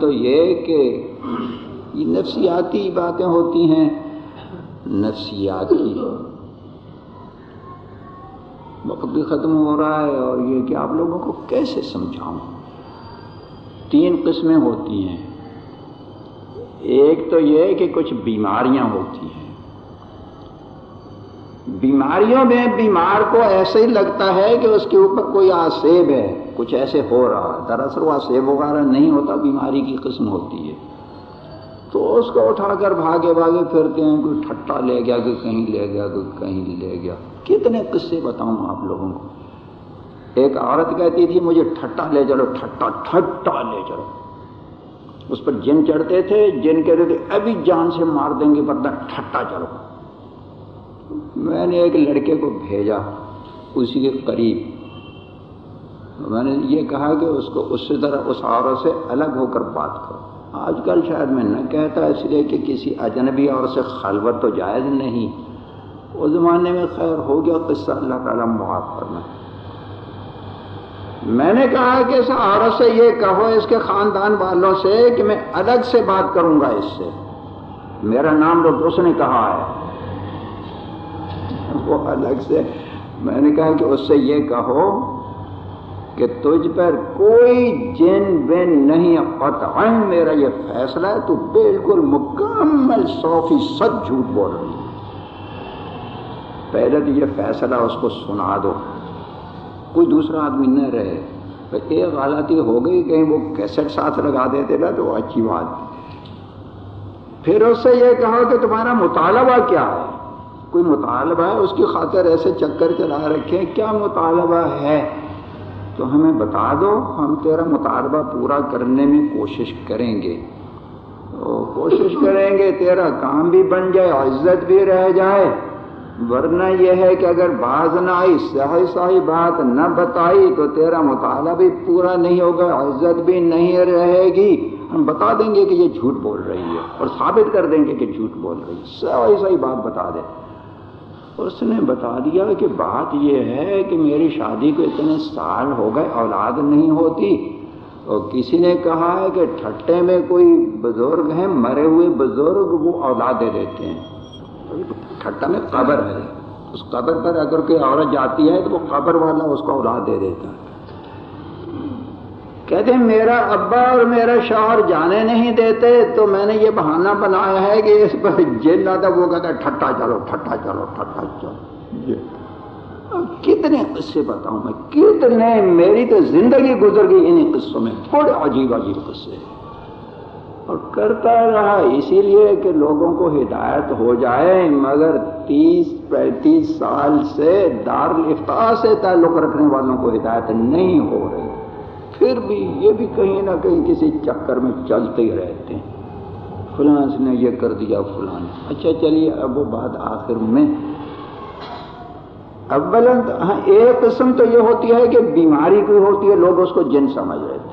تو یہ کہ یہ نفسیاتی باتیں ہوتی ہیں۔ نفسیاتی وقت بھی ختم ہو رہا ہے اور یہ کہ آپ لوگوں کو کیسے سمجھاؤں؟ تین قسمیں ہوتی ہیں۔ ایک تو یہ کہ کچھ بیماریاں ہوتی ہیں۔ بیماریوں میں بیمار کو ایسے ہی لگتا ہے کہ اس کے اوپر کوئی آسیب ہے، کچھ ایسے ہو رہا دراصل وہ آسیب وغیرہ نہیں ہوتا، بیماری کی قسم ہوتی ہے۔ تو اس کو اٹھا کر بھاگے بھاگے پھرتے ہیں، کوئی ٹھٹا لے گیا، کوئی کہیں لے گیا، کوئی کہیں لے گیا۔ کتنے قصے بتاؤں آپ لوگوں کو؟ ایک عورت کہتی تھی، مجھے ٹھٹا لے چلو ٹھٹا ٹھٹا لے چلو۔ اس پر جن چڑھتے تھے، جن کہتے تھے، ابھی جان سے مار دیں گے پردہ ٹھٹا چلو۔ میں نے ایک لڑکے کو بھیجا، اسی کے قریب۔ میں نے یہ کہا کہ اس کو اس طرح، اس عورت سے الگ ہو کر بات کرو۔ آج کل شاید میں نہ کہتا، اس لیے کہ کسی اجنبی اور سے خلوت تو جائز نہیں۔ اس زمانے میں خیر ہو گیا قصہ اللہ تعالیٰ معاف کرنا میں نے کہا کہ اس عورت سے یہ کہو، اس کے خاندان والوں سے کہ میں الگ سے بات کروں گا اس سے۔ میرا نام تو اس نے کہا ہے۔ وہ الگ سے، میں نے کہا کہ اس سے یہ کہو کہ تجھ پر کوئی جن بن نہیں، قطعا میرا یہ فیصلہ ہے، تو بالکل مکمل سو فیصد جھوٹ بول رہی پہلے تو یہ فیصلہ اس کو سنا دو۔ کوئی دوسرا آدمی نہ رہے۔ ایک غلطی ہو گئی کہیں وہ کیسٹ ساتھ لگا دیتے نا تو اچھی بات۔ پھر اس سے یہ کہا کہ تمہارا مطالبہ کیا ہے؟ کوئی مطالبہ ہے؟ اس کی خاطر ایسے چکر چلا رکھے کیا مطالبہ ہے؟ تو ہمیں بتا دو، ہم تیرا مطالبہ پورا کرنے میں کوشش کریں گے۔ کوشش کریں گے، تیرا کام بھی بن جائے، عزت بھی رہ جائے۔ ورنہ یہ ہے کہ اگر باز نہ آئی صحیح صحیح بات نہ بتائی تو تیرا مطالعہ بھی پورا نہیں ہوگا، عزت بھی نہیں رہے گی۔ ہم بتا دیں گے کہ یہ جھوٹ بول رہی ہے اور ثابت کر دیں گے کہ جھوٹ بول رہی ہے۔ صحیح صحیح بات بتا دیں اس نے بتا دیا کہ بات یہ ہے کہ میری شادی کو اتنے سال ہو گئے، اولاد نہیں ہوتی۔ اور کسی نے کہا ہے کہ ٹھٹے میں کوئی بزرگ ہیں، مرے ہوئے بزرگ وہ اولاد دے دیتے ہیں۔ ٹھٹا میں قبر ہے۔ اس قبر پر اگر کوئی عورت جاتی ہے تو وہ قبر والا اس کو اولاد دے دیتا ہے۔ کہتے ہیں، میرا ابا اور میرا شوہر جانے نہیں دیتے، تو میں نے یہ بہانہ بنایا ہے کہ اس پر جن آتا وہ کہتا ہے ٹھٹا چلو ٹھٹا چلو ٹھٹا چلو۔ جی۔ کتنے قصے بتاؤں میں، کتنے، میری تو زندگی گزر گئی انہیں قصوں میں، بڑے عجیب عجیب قصے اور کرتا رہا۔ اسی لیے کہ لوگوں کو ہدایت ہو جائے، مگر تیس پینتیس سال سے دار الفتا سے تعلق رکھنے والوں کو ہدایت نہیں ہو رہی۔ پھر بھی یہ بھی کہیں نہ کہیں کسی چکر میں چلتے ہی رہتے ہیں۔ فلاں نے یہ کر دیا، فلاں اچھا چلیے، اب وہ بات آخر میں۔ اول ہاں ایک قسم تو یہ ہوتی ہے کہ بیماری کوئی ہوتی ہے، لوگ اس کو جن سمجھ رہے تھے۔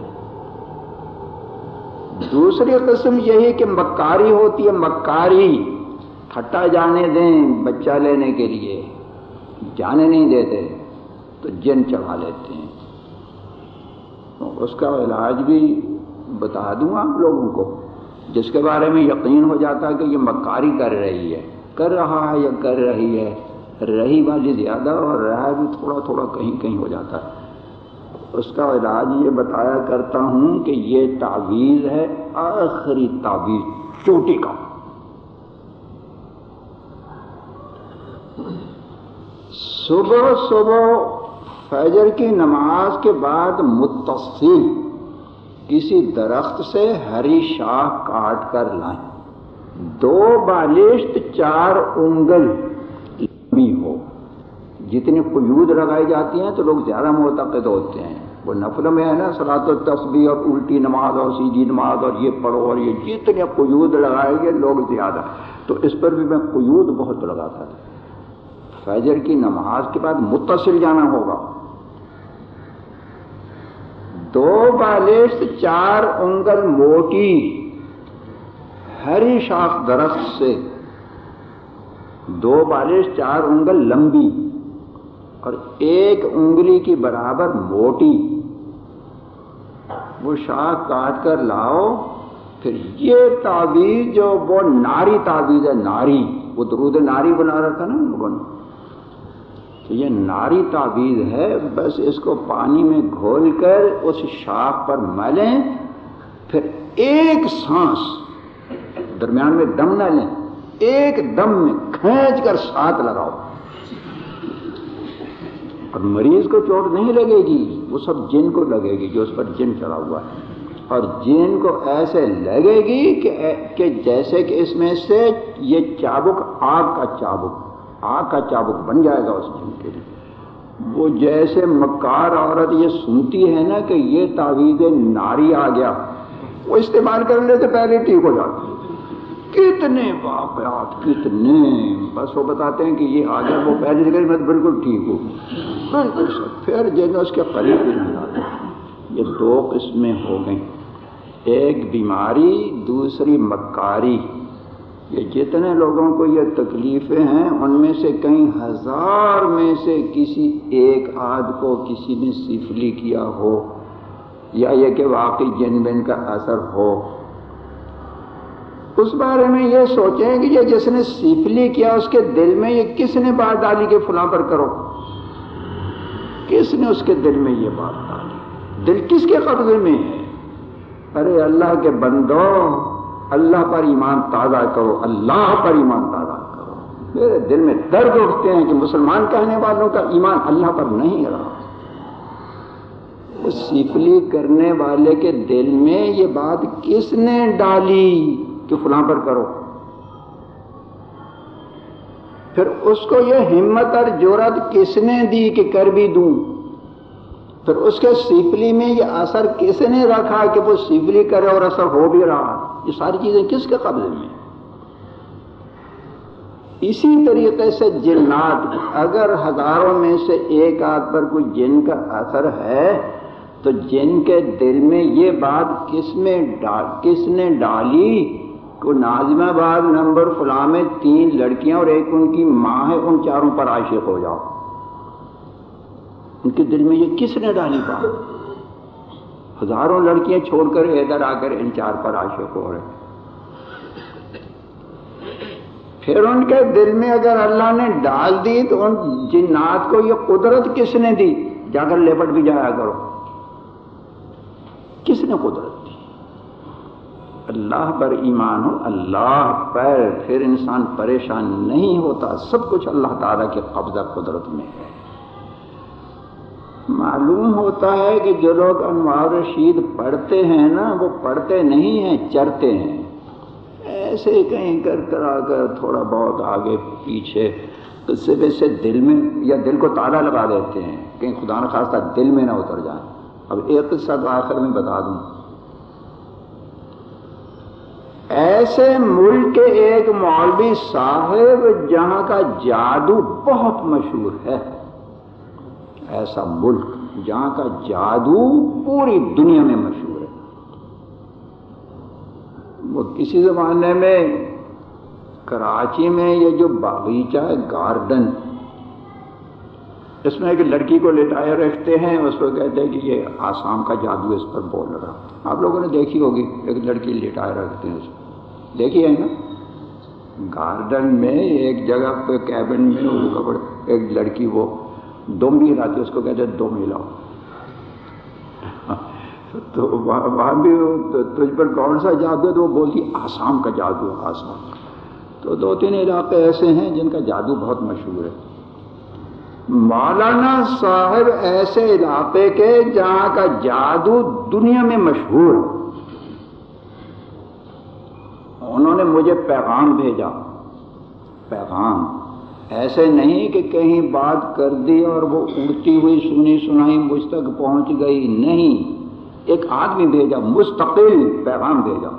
دوسری قسم یہی کہ مکاری ہوتی ہے، مکاری ہٹا جانے دیں بچہ لینے کے لیے، جانے نہیں دیتے، تو جن چڑھا لیتے ہیں۔ اس کا علاج بھی بتا دوں آپ لوگوں کو۔ جس کے بارے میں یقین ہو جاتا ہے کہ یہ مکاری کر رہی ہے، کر رہا ہے یا کر رہی ہے، رہی والی زیادہ اور رہا بھی تھوڑا تھوڑا کہیں کہیں ہو جاتا ہے۔ اس کا علاج یہ بتایا کرتا ہوں کہ یہ تعویذ ہے آخری تعویذ، چوٹی کا۔ صبح صبح فجر کی نماز کے بعد متصل کسی درخت سے ہری شاہ کاٹ کر لائیں۔ دو بالشت چار انگل لمبی ہو۔ جتنی قیود لگائی جاتی ہیں تو لوگ زیادہ معتقد ہوتے ہیں۔ وہ نفل میں ہے نا سلاد و تصبیح اور الٹی نماز اور سیدھی نماز اور یہ پڑھو اور یہ جتنے قیود لگائے گے لوگ زیادہ۔ تو اس پر بھی میں قیود بہت لگاتا تھا۔ فجر کی نماز کے بعد متصل جانا ہوگا۔ دو بالش چار انگل موٹی ہری شاخ درخت سے دو بالش چار انگل لمبی۔ اور ایک انگلی کی برابر موٹی وہ شاخ کاٹ کر لاؤ، پھر یہ تعویذ جو وہ ناری تعویذ ہے، ناری، وہ درود ناری بنا رہا تھا نا لوگوں نے۔ تو یہ ناری تعویذ ہے، بس اس کو پانی میں گھول کر اس شاخ پر ملیں، پھر ایک سانس درمیان میں دم نہ لیں، ایک دم میں کھینچ کر ساتھ لگاؤ۔ اور مریض کو چوٹ نہیں لگے گی، وہ سب جن کو لگے گی جو اس پر جن چڑھا ہوا ہے۔ اور جن کو ایسے لگے گی کہ جیسے کہ اس میں سے یہ چابک آگ کا چابک، آگ کا چابک بن جائے گا اس جن کے لیے۔ وہ جیسے مکار عورت یہ سنتی ہے نا کہ یہ تعویذ ناری آ گیا، وہ استعمال کرنے سے پہلے ٹھیک ہو جاتی ہے۔ کتنے واقعات، کتنے۔ بس وہ بتاتے ہیں کہ یہ آ جائے وہ پہلی جگہ میں بالکل ٹھیک ہوں۔ بالکل سر، پھر جیسے اس کے قریب بھی نہیں آتے۔ یہ دو قسمیں ہو گئیں۔ ایک بیماری، دوسری مکاری۔ یہ جتنے لوگوں کو یہ تکلیفیں ہیں، ان میں سے کئی ہزار میں سے کسی ایک آدھ کو کسی نے سفلی کیا ہو، یا یہ کہ واقعی جن بن کا اثر ہو۔ اس بارے میں یہ سوچیں کہ یہ جس نے سیفلی کیا، اس کے دل میں یہ کس نے بات ڈالی کہ فلاں پر کرو؟ کس نے اس کے دل میں یہ بات ڈالی؟ دل کس کے قبضے میں ہے؟ ارے اللہ کے بندو، اللہ پر ایمان تازہ کرو، اللہ پر ایمان تازہ کرو۔ میرے دل میں درد اٹھتے ہیں کہ مسلمان کہنے والوں کا ایمان اللہ پر نہیں رہا۔ سیفلی کرنے والے کے دل میں یہ بات کس نے ڈالی؟ کہ فلاں پر کرو۔ پھر اس کو یہ ہمت اور جورت کس نے دی کہ کر بھی دوں؟ پھر اس کے سیفلی میں یہ اثر کس نے رکھا کہ وہ سیفلی کرے اور اثر ہو بھی رہا؟ یہ ساری چیزیں کس کے قبضے میں اسی طریقے سے جنات، اگر ہزاروں میں سے ایک آدھ پر کوئی جن کا اثر ہے، تو جن کے دل میں یہ بات کس میں کس نے ڈالی؟ کو نازم آباد نمبر فلاں میں تین لڑکیاں اور ایک ان کی ماں ہے، ان چاروں پر عاشق ہو جاؤ۔ ان کے دل میں یہ کس نے ڈالی بات؟ ہزاروں لڑکیاں چھوڑ کر ادھر آ کر ان چار پر عاشق ہو رہے۔ پھر ان کے دل میں اگر اللہ نے ڈال دی تو ان جنات کو یہ قدرت کس نے دی؟ جا کر لپٹ بھی جایا کرو۔ کس نے قدرت؟ اللہ پر ایمان ہو، اللہ پر پھر انسان پریشان نہیں ہوتا۔ سب کچھ اللہ تعالیٰ کے قبضہ قدرت میں ہے۔ معلوم ہوتا ہے کہ جو لوگ انوار رشید پڑھتے ہیں نا، وہ پڑھتے نہیں ہیں، چرتے ہیں۔ ایسے کہیں کر کرا کر تھوڑا بہت آگے پیچھے قصے ویسے دل میں یا دل کو تالا لگا دیتے ہیں۔ کہیں خدا نخواستہ دل میں نہ اتر جائیں۔ اب ایک قصہ تو آخر میں بتا دوں۔ ایسے ملک کے ایک مولوی صاحب جہاں کا جادو بہت مشہور ہے۔ ایسا ملک جہاں کا جادو پوری دنیا میں مشہور ہے۔ وہ کسی زمانے میں کراچی میں یہ جو باغیچہ ہے، گارڈن اس میں ایک لڑکی کو لٹائے رکھتے ہیں، اس کو کہتے ہیں کہ یہ آسام کا جادو اس پر بول رہا۔ آپ لوگوں نے دیکھی ہوگی، ایک لڑکی لٹائے رکھتے ہیں اس کو دیکھیے نا؟ گارڈن میں ایک جگہ پہ، کیبن میں ایک لڑکی وہ دم بھی لاتی، اس کو کہتے دم ہلاؤ تو وہاں بھی تجھ پر کون سا جادو ہے؟ تو وہ بولتی آسام کا جادو آسام۔ تو دو تین علاقے ایسے ہیں جن کا جادو بہت مشہور ہے۔ مولانا صاحب ایسے علاقے کے جہاں کا جادو دنیا میں مشہور انہوں نے مجھے پیغام بھیجا۔ پیغام۔ ایسے نہیں کہ کہیں بات کر دی اور وہ اڑتی ہوئی سنی سنائی مجھ تک پہنچ گئی۔ نہیں۔ ایک آدمی بھیجا، مستقل پیغام بھیجا۔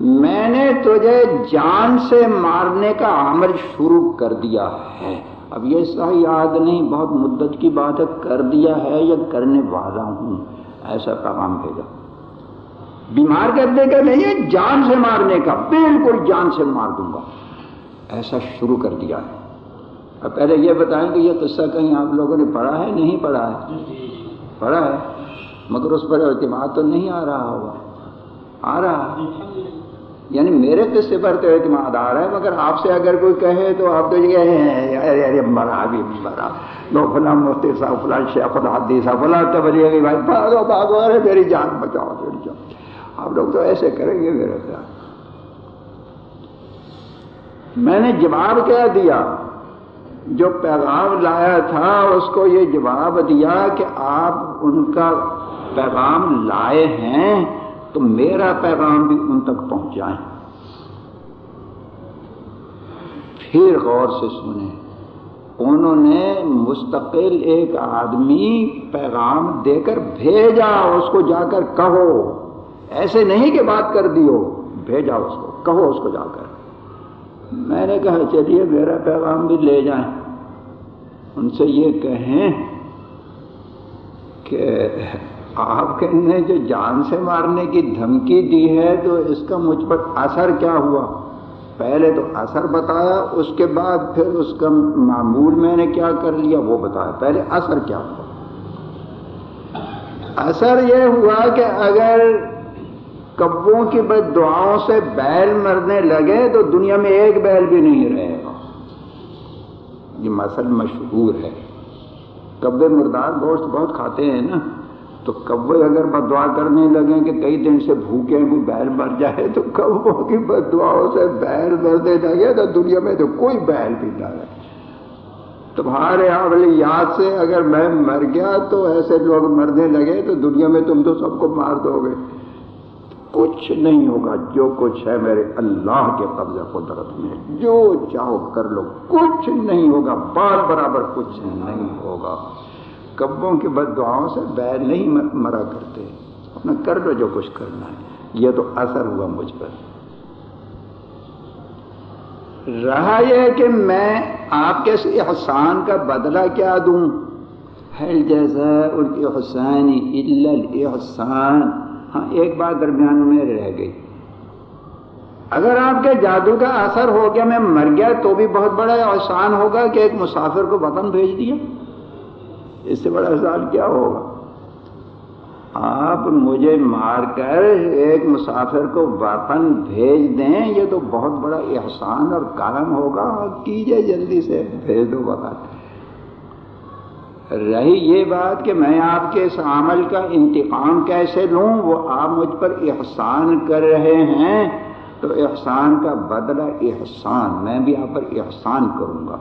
میں نے تجھے جان سے مارنے کا عمل شروع کر دیا ہے۔ اب یہ صحیح یاد نہیں، بہت مدت کی بات ہے، کر دیا ہے یا کرنے والا ہوں؟ ایسا پیغام بھیجا۔ بیمار کرنے کا نہیں ہے جان سے مارنے کا، بالکل جان سے مار دوں گا۔ ایسا شروع کر دیا ہے۔ اب پہلے یہ بتائیں کہ یہ قصہ کہیں آپ لوگوں نے پڑھا ہے؟ نہیں پڑھا ہے۔ پڑھا ہے، مگر اس پر اعتماد تو نہیں آ رہا ہوگا۔ آ رہا ہے۔ یعنی میرے قصے پر تو اعتماد آ رہا ہے، مگر آپ سے اگر کوئی کہے تو آپ تو یہ مرا بھی مرا لو فلاں مفتی صاحب، فلاں شیخ، فلاں حدیث صاحب، فلاں تبلیغی بھائی، بھاگو بھاگو، ارے، میری جان بچاؤ، میری جان آپ لوگ تو ایسے کریں گے میرے خیال۔ میں نے جواب کیا دیا۔ جو پیغام لایا تھا، اس کو یہ جواب دیا کہ آپ ان کا پیغام لائے ہیں۔ تو میرا پیغام بھی ان تک پہنچائیں پھر غور سے سنیں۔ انہوں نے مستقل ایک آدمی پیغام دے کر بھیجا، اس کو جا کر کہو۔ ایسے نہیں کہ بات کر دیو، بھیجا اس کو، کہو اس کو جا کر۔ میں نے کہا، چلیے، میرا پیغام بھی لے جائیں۔ ان سے یہ کہیں کہ آپ نے جو جان سے مارنے کی دھمکی دی ہے تو اس کا مجھ پر اثر کیا ہوا؟ پہلے تو اثر بتایا، اس کے بعد پھر اس کا معمول میں نے کیا کر لیا؟ وہ بتایا۔ پہلے اثر کیا ہوا؟ اثر یہ ہوا کہ اگر کبوں کی بد دعاؤں سے بیل مرنے لگے تو دنیا میں ایک بیل بھی نہیں رہے گا۔ یہ مسل مشہور ہے۔ کبے مردار گوشت بہت کھاتے ہیں نا۔ تو کبے اگر بد دعا کرنے لگیں کہ کئی دن سے بھوکے ہیں بیل مر جائے تو کبوں کی بد دعاؤں سے بیل مرنے لگے تو دنیا میں تو کوئی بیل بھی نہ رہے۔ تمہارے یاد سے اگر میں مر گیا تو ایسے لوگ مرنے لگے تو دنیا میں تم تو سب کو مار دو گے۔ کچھ نہیں ہوگا، جو کچھ ہے میرے اللہ کے قبضہ قدرت میں، جو چاہو کر لو۔ کچھ نہیں ہوگا بال برابر کچھ نہیں ہوگا۔ کبوں کی بد دعاؤں سے بیر نہیں مرا کرتے۔ اپنا کر لو جو کچھ کرنا ہے۔ یہ تو اثر ہوا مجھ پر۔ رہا یہ کہ میں آپ کے احسان کا بدلہ کیا دوں۔ جیسا الحسین احسان ہاں ایک بات درمیان میں رہ گئی۔ اگر آپ کے جادو کا اثر ہو گیا، میں مر گیا، تو بھی بہت بڑا احسان ہوگا کہ ایک مسافر کو وطن بھیج دیا۔ اس سے بڑا احسان کیا ہوگا؟ آپ مجھے مار کر ایک مسافر کو وطن بھیج دیں، یہ تو بہت بڑا احسان اور کارن ہوگا۔ کیجیے جلدی سے، بھیج دو وطن رہی یہ بات کہ میں آپ کے اس عمل کا انتقام کیسے لوں؟ وہ آپ مجھ پر احسان کر رہے ہیں، تو احسان کا بدلہ احسان، میں بھی آپ پر احسان کروں گا۔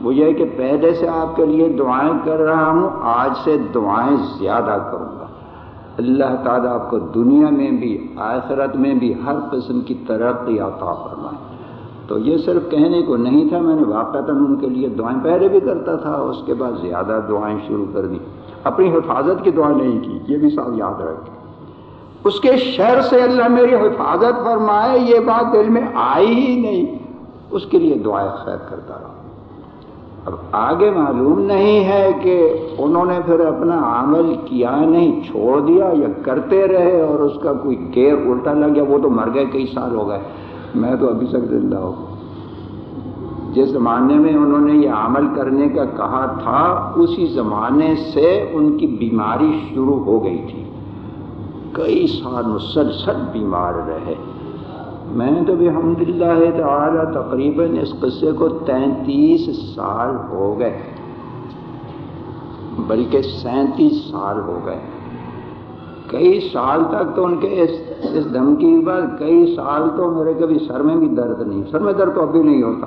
وہ یہ کہ پہلے سے آپ کے لیے دعائیں کر رہا ہوں، آج سے دعائیں زیادہ کروں گا۔ اللہ تعالیٰ آپ کو دنیا میں بھی، آخرت میں بھی ہر قسم کی ترقی عطا فرمائے۔ تو یہ صرف کہنے کو نہیں تھا، میں نے واقعات ان کے لیے دعائیں پہلے بھی کرتا تھا، اس کے بعد زیادہ دعائیں شروع کر دی اپنی حفاظت کی دعا نہیں کی، یہ بھی سب یاد رکھے اس کے شر سے اللہ میری حفاظت فرمائے، یہ بات دل میں آئی ہی نہیں۔ اس کے لیے دعائیں خیر کرتا رہا۔ اب آگے معلوم نہیں ہے کہ انہوں نے پھر اپنا عمل کیا نہیں، چھوڑ دیا یا کرتے رہے اور اس کا کوئی گیر الٹا لگ گیا، وہ تو مر گئے، کئی سال ہو گئے۔ میں تو ابھی تک زندہ ہوں۔ جس زمانے میں انہوں نے یہ عمل کرنے کا کہا تھا، اسی زمانے سے ان کی بیماری شروع ہو گئی تھی۔ کئی سال مسلسل بیمار رہے۔ میں نے تو بھی الحمد للہ تعالیٰ تقریباً اس قصے کو تینتیس سال ہو گئے۔ بلکہ سینتیس سال ہو گئے۔ کئی سال تک تو ان کے اس دھمکی کے بعد کئی سال تو میرے کبھی سر میں بھی درد نہیں، سر میں درد تو اب بھی نہیں ہوتا۔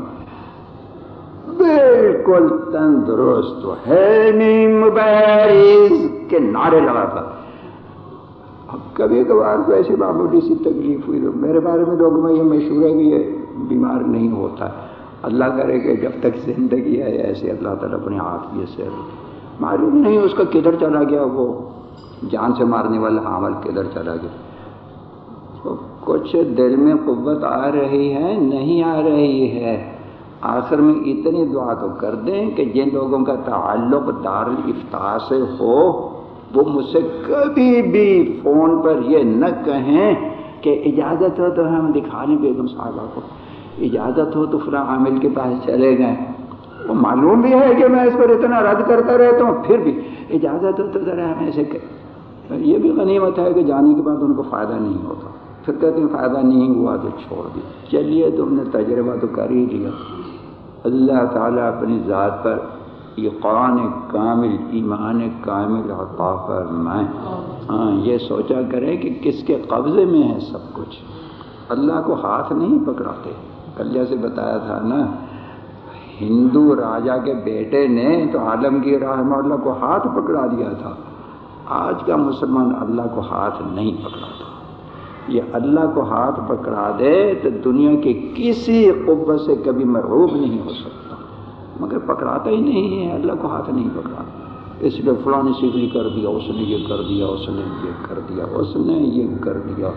بالکل تندرست ہے نہیں مبارز کے نعرے لگاتا اب کبھی کبھار کو ایسی معمولی سی تکلیف ہوئی تو میرے بارے میں لوگ میں یہ مشہور ہے کہ یہ بیمار نہیں ہوتا۔ اللہ کرے کہ جب تک زندگی ہے ایسے اللہ تعالیٰ اپنے ہاتھ سے معلوم نہیں اس کا کدھر چلا گیا وہ۔ جان سے مارنے والا حامل کدھر چلا گیا۔ کچھ دل میں قوت آ رہی ہے، نہیں آ رہی ہے۔ آخر میں اتنی دعا تو کر دیں کہ جن لوگوں کا تعلق دار الفتا سے ہو وہ مجھ سے کبھی بھی فون پر یہ نہ کہیں کہ اجازت ہو تو ہم دکھا لیں بیگم صاحبہ کو۔ اجازت ہو تو فلاں عامل کے پاس چلے گئے۔ وہ معلوم بھی ہے کہ میں اس پر اتنا رد کرتا رہتا ہوں، پھر بھی اجازت ہو تو ذرا ہم ایسے یہ بھی غنیمت ہے کہ جانے کے بعد ان کو فائدہ نہیں ہوتا۔ پھر کہتے ہیں فائدہ نہیں ہوا تو چھوڑ دی چلیے تم نے تجربہ تو کر ہی لیا۔ اللہ تعالیٰ اپنی ذات پر قرآن کامل، ایمان کامل عطا فرمائیں ہاں یہ سوچا کریں کہ کس کے قبضے میں ہے سب کچھ۔ اللہ کو ہاتھ نہیں پکڑاتے۔ کل جیسے بتایا تھا نا، ہندو راجا کے بیٹے نے تو عالمگیر رحمہ اللہ کو ہاتھ پکڑا دیا تھا۔ آج کا مسلمان اللہ کو ہاتھ نہیں پکڑاتا۔ یہ اللہ کو ہاتھ پکڑا دے تو دنیا کے کسی قوت سے کبھی مرعوب نہیں ہو سکتا۔ مگر پکڑاتا ہی نہیں ہے، اللہ کو ہاتھ نہیں پکڑا۔ اس لیے فلاں نے سیکھلی کر دیا، اس نے یہ کر دیا، اس نے یہ کر دیا، اس نے یہ کر دیا۔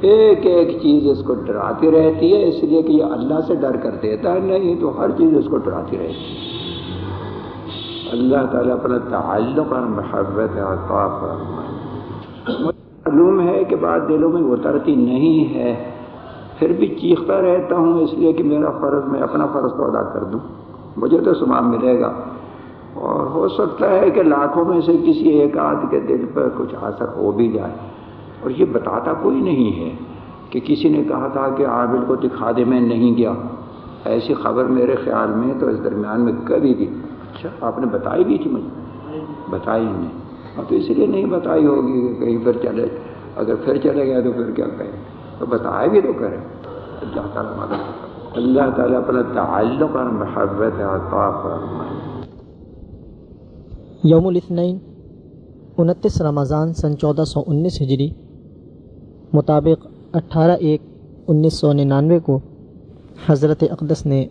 ایک ایک چیز اس کو ڈراتی رہتی ہے، اس لیے کہ یہ اللہ سے ڈر کر دیتا ہے۔ نہیں تو ہر چیز اس کو ڈراتی رہتی ہے۔ اللہ تعالیٰ اپنا تعلق اور محبت معلوم ہے کہ بات دلوں میں اترتی نہیں ہے۔ پھر بھی چیختا رہتا ہوں، اس لیے کہ میرا فرض، میں اپنا فرض تو ادا کر دوں۔ مجھے تو سماع ملے گا۔ اور ہو سکتا ہے کہ لاکھوں میں سے کسی ایک آدھ کے دل پر کچھ اثر ہو بھی جائے۔ اور یہ بتاتا کوئی نہیں ہے کہ کسی نے کہا تھا کہ عابل کو دکھا دے، میں نہیں گیا۔ ایسی خبر میرے خیال میں تو اس درمیان میں کبھی بھی۔ اچھا آپ نے بتائی بھی تھی مجھے؟ بتائی نہیں۔ اور تو اس لیے نہیں بتائی ہوگی کہ کہیں پھر چلے۔ اگر پھر چلے گیا تو پھر کیا کہیں تو بتایا بھی تو کریں۔ اللہ تعالیٰ مدد اللہ تعالیٰ اپنا تعلق اور محبت عطا فرمائے یوم الاثنین انتیس رمضان سن چودہ سو انیس ہجری مطابق اٹھارہ ایک انیس سو ننانوے کو حضرت اقدس نے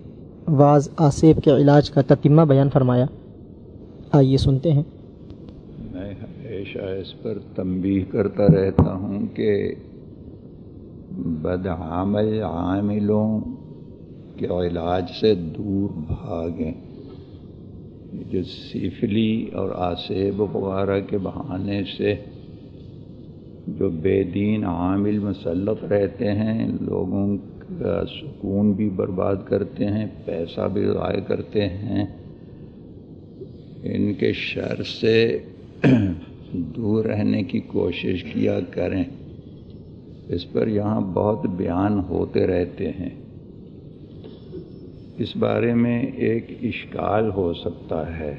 بعض آصیب کے علاج کا تتمہ بیان فرمایا۔ آئیے سنتے ہیں۔ میں ہمیشہ اس پر تنبیہ کرتا رہتا ہوں کہ بدعمل عاملوں کے علاج سے دور بھاگیں۔ جو سفلی اور آصیب وغیرہ کے بہانے سے جو بے دین عامل مسلط رہتے ہیں، لوگوں کا سکون بھی برباد کرتے ہیں، پیسہ بھی ضائع کرتے ہیں، ان کے شر سے دور رہنے کی کوشش کیا کریں۔ اس پر یہاں بہت بیان ہوتے رہتے ہیں۔ اس بارے میں ایک اشکال ہو سکتا ہے۔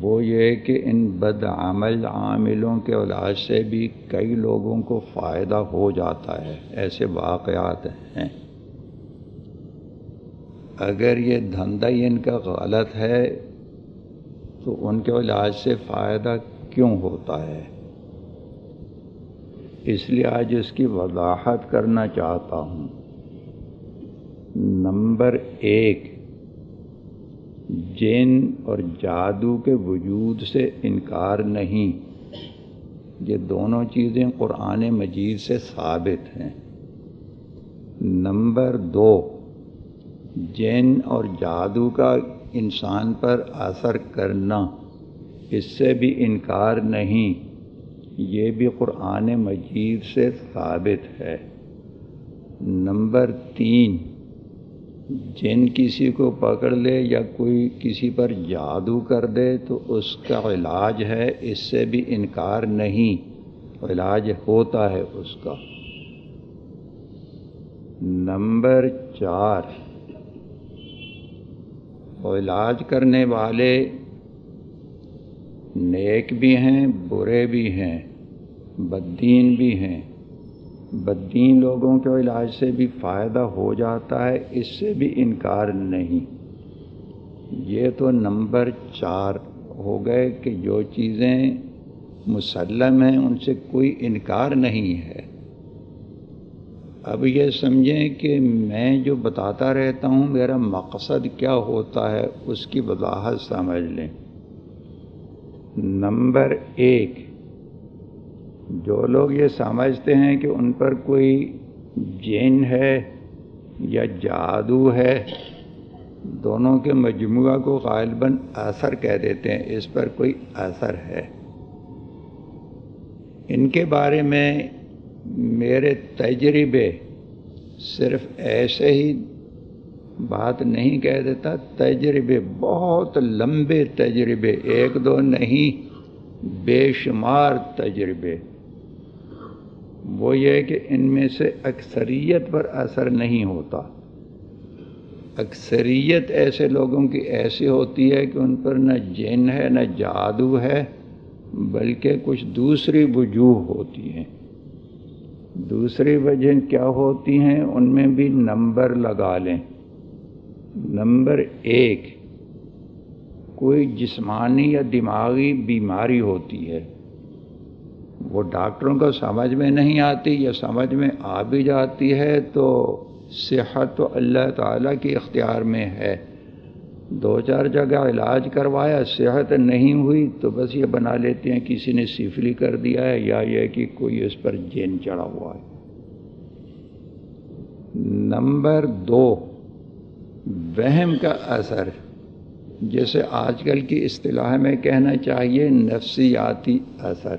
وہ یہ کہ ان بد عمل عاملوں کے علاج سے بھی کئی لوگوں کو فائدہ ہو جاتا ہے۔ ایسے واقعات ہیں۔ اگر یہ دھندا ہی ان کا غلط ہے، تو ان کے علاج سے فائدہ کیوں ہوتا ہے؟ اس لیے آج اس کی وضاحت کرنا چاہتا ہوں۔ نمبر ایک، جن اور جادو کے وجود سے انکار نہیں۔ یہ دونوں چیزیں قرآن مجید سے ثابت ہیں۔ نمبر دو، جن اور جادو کا انسان پر اثر کرنا، اس سے بھی انکار نہیں۔ یہ بھی قرآن مجید سے ثابت ہے۔ نمبر تین جن کسی کو پکڑ لے یا کوئی کسی پر جادو کر دے تو اس کا علاج ہے، اس سے بھی انکار نہیں۔ علاج ہوتا ہے اس کا۔ نمبر چار۔ علاج کرنے والے نیک بھی ہیں، برے بھی ہیں، بدین بھی ہیں۔ بدین لوگوں کے علاج سے بھی فائدہ ہو جاتا ہے، اس سے بھی انکار نہیں۔ یہ تو نمبر چار ہو گئے کہ جو چیزیں مسلم ہیں، ان سے کوئی انکار نہیں ہے۔ اب یہ سمجھیں کہ میں جو بتاتا رہتا ہوں، میرا مقصد کیا ہوتا ہے، اس کی وضاحت سمجھ لیں۔ نمبر ایک جو لوگ یہ سمجھتے ہیں کہ ان پر کوئی جین ہے یا جادو ہے، دونوں کے مجموعہ کو غالباً اثر کہہ دیتے ہیں، اس پر کوئی اثر ہے۔ ان کے بارے میں میرے تجربے صرف ایسے ہی بات نہیں کہہ دیتا، تجربے، بہت لمبے تجربے، ایک دو نہیں، بے شمار تجربے۔ وہ یہ کہ ان میں سے اکثریت پر اثر نہیں ہوتا۔ اکثریت ایسے لوگوں کی ایسی ہوتی ہے کہ ان پر نہ جن ہے، نہ جادو ہے، بلکہ کچھ دوسری وجوہ ہوتی ہیں۔ دوسری وجہ کیا ہوتی ہیں؟ ان میں بھی نمبر لگا لیں۔ نمبر ایک، کوئی جسمانی یا دماغی بیماری ہوتی ہے۔ وہ ڈاکٹروں کو سمجھ میں نہیں آتی یا سمجھ میں آ بھی جاتی ہے تو صحت تو اللہ تعالیٰ کی اختیار میں ہے۔ دو چار جگہ علاج کروایا، صحت نہیں ہوئی تو بس یہ بنا لیتے ہیں کسی نے سفلی کر دیا ہے یا یہ کہ کوئی اس پر جین چڑھا ہوا ہے۔ نمبر دو، وہم کا اثر۔ جیسے آج کل کی اصطلاح میں کہنا چاہیے، نفسیاتی اثر۔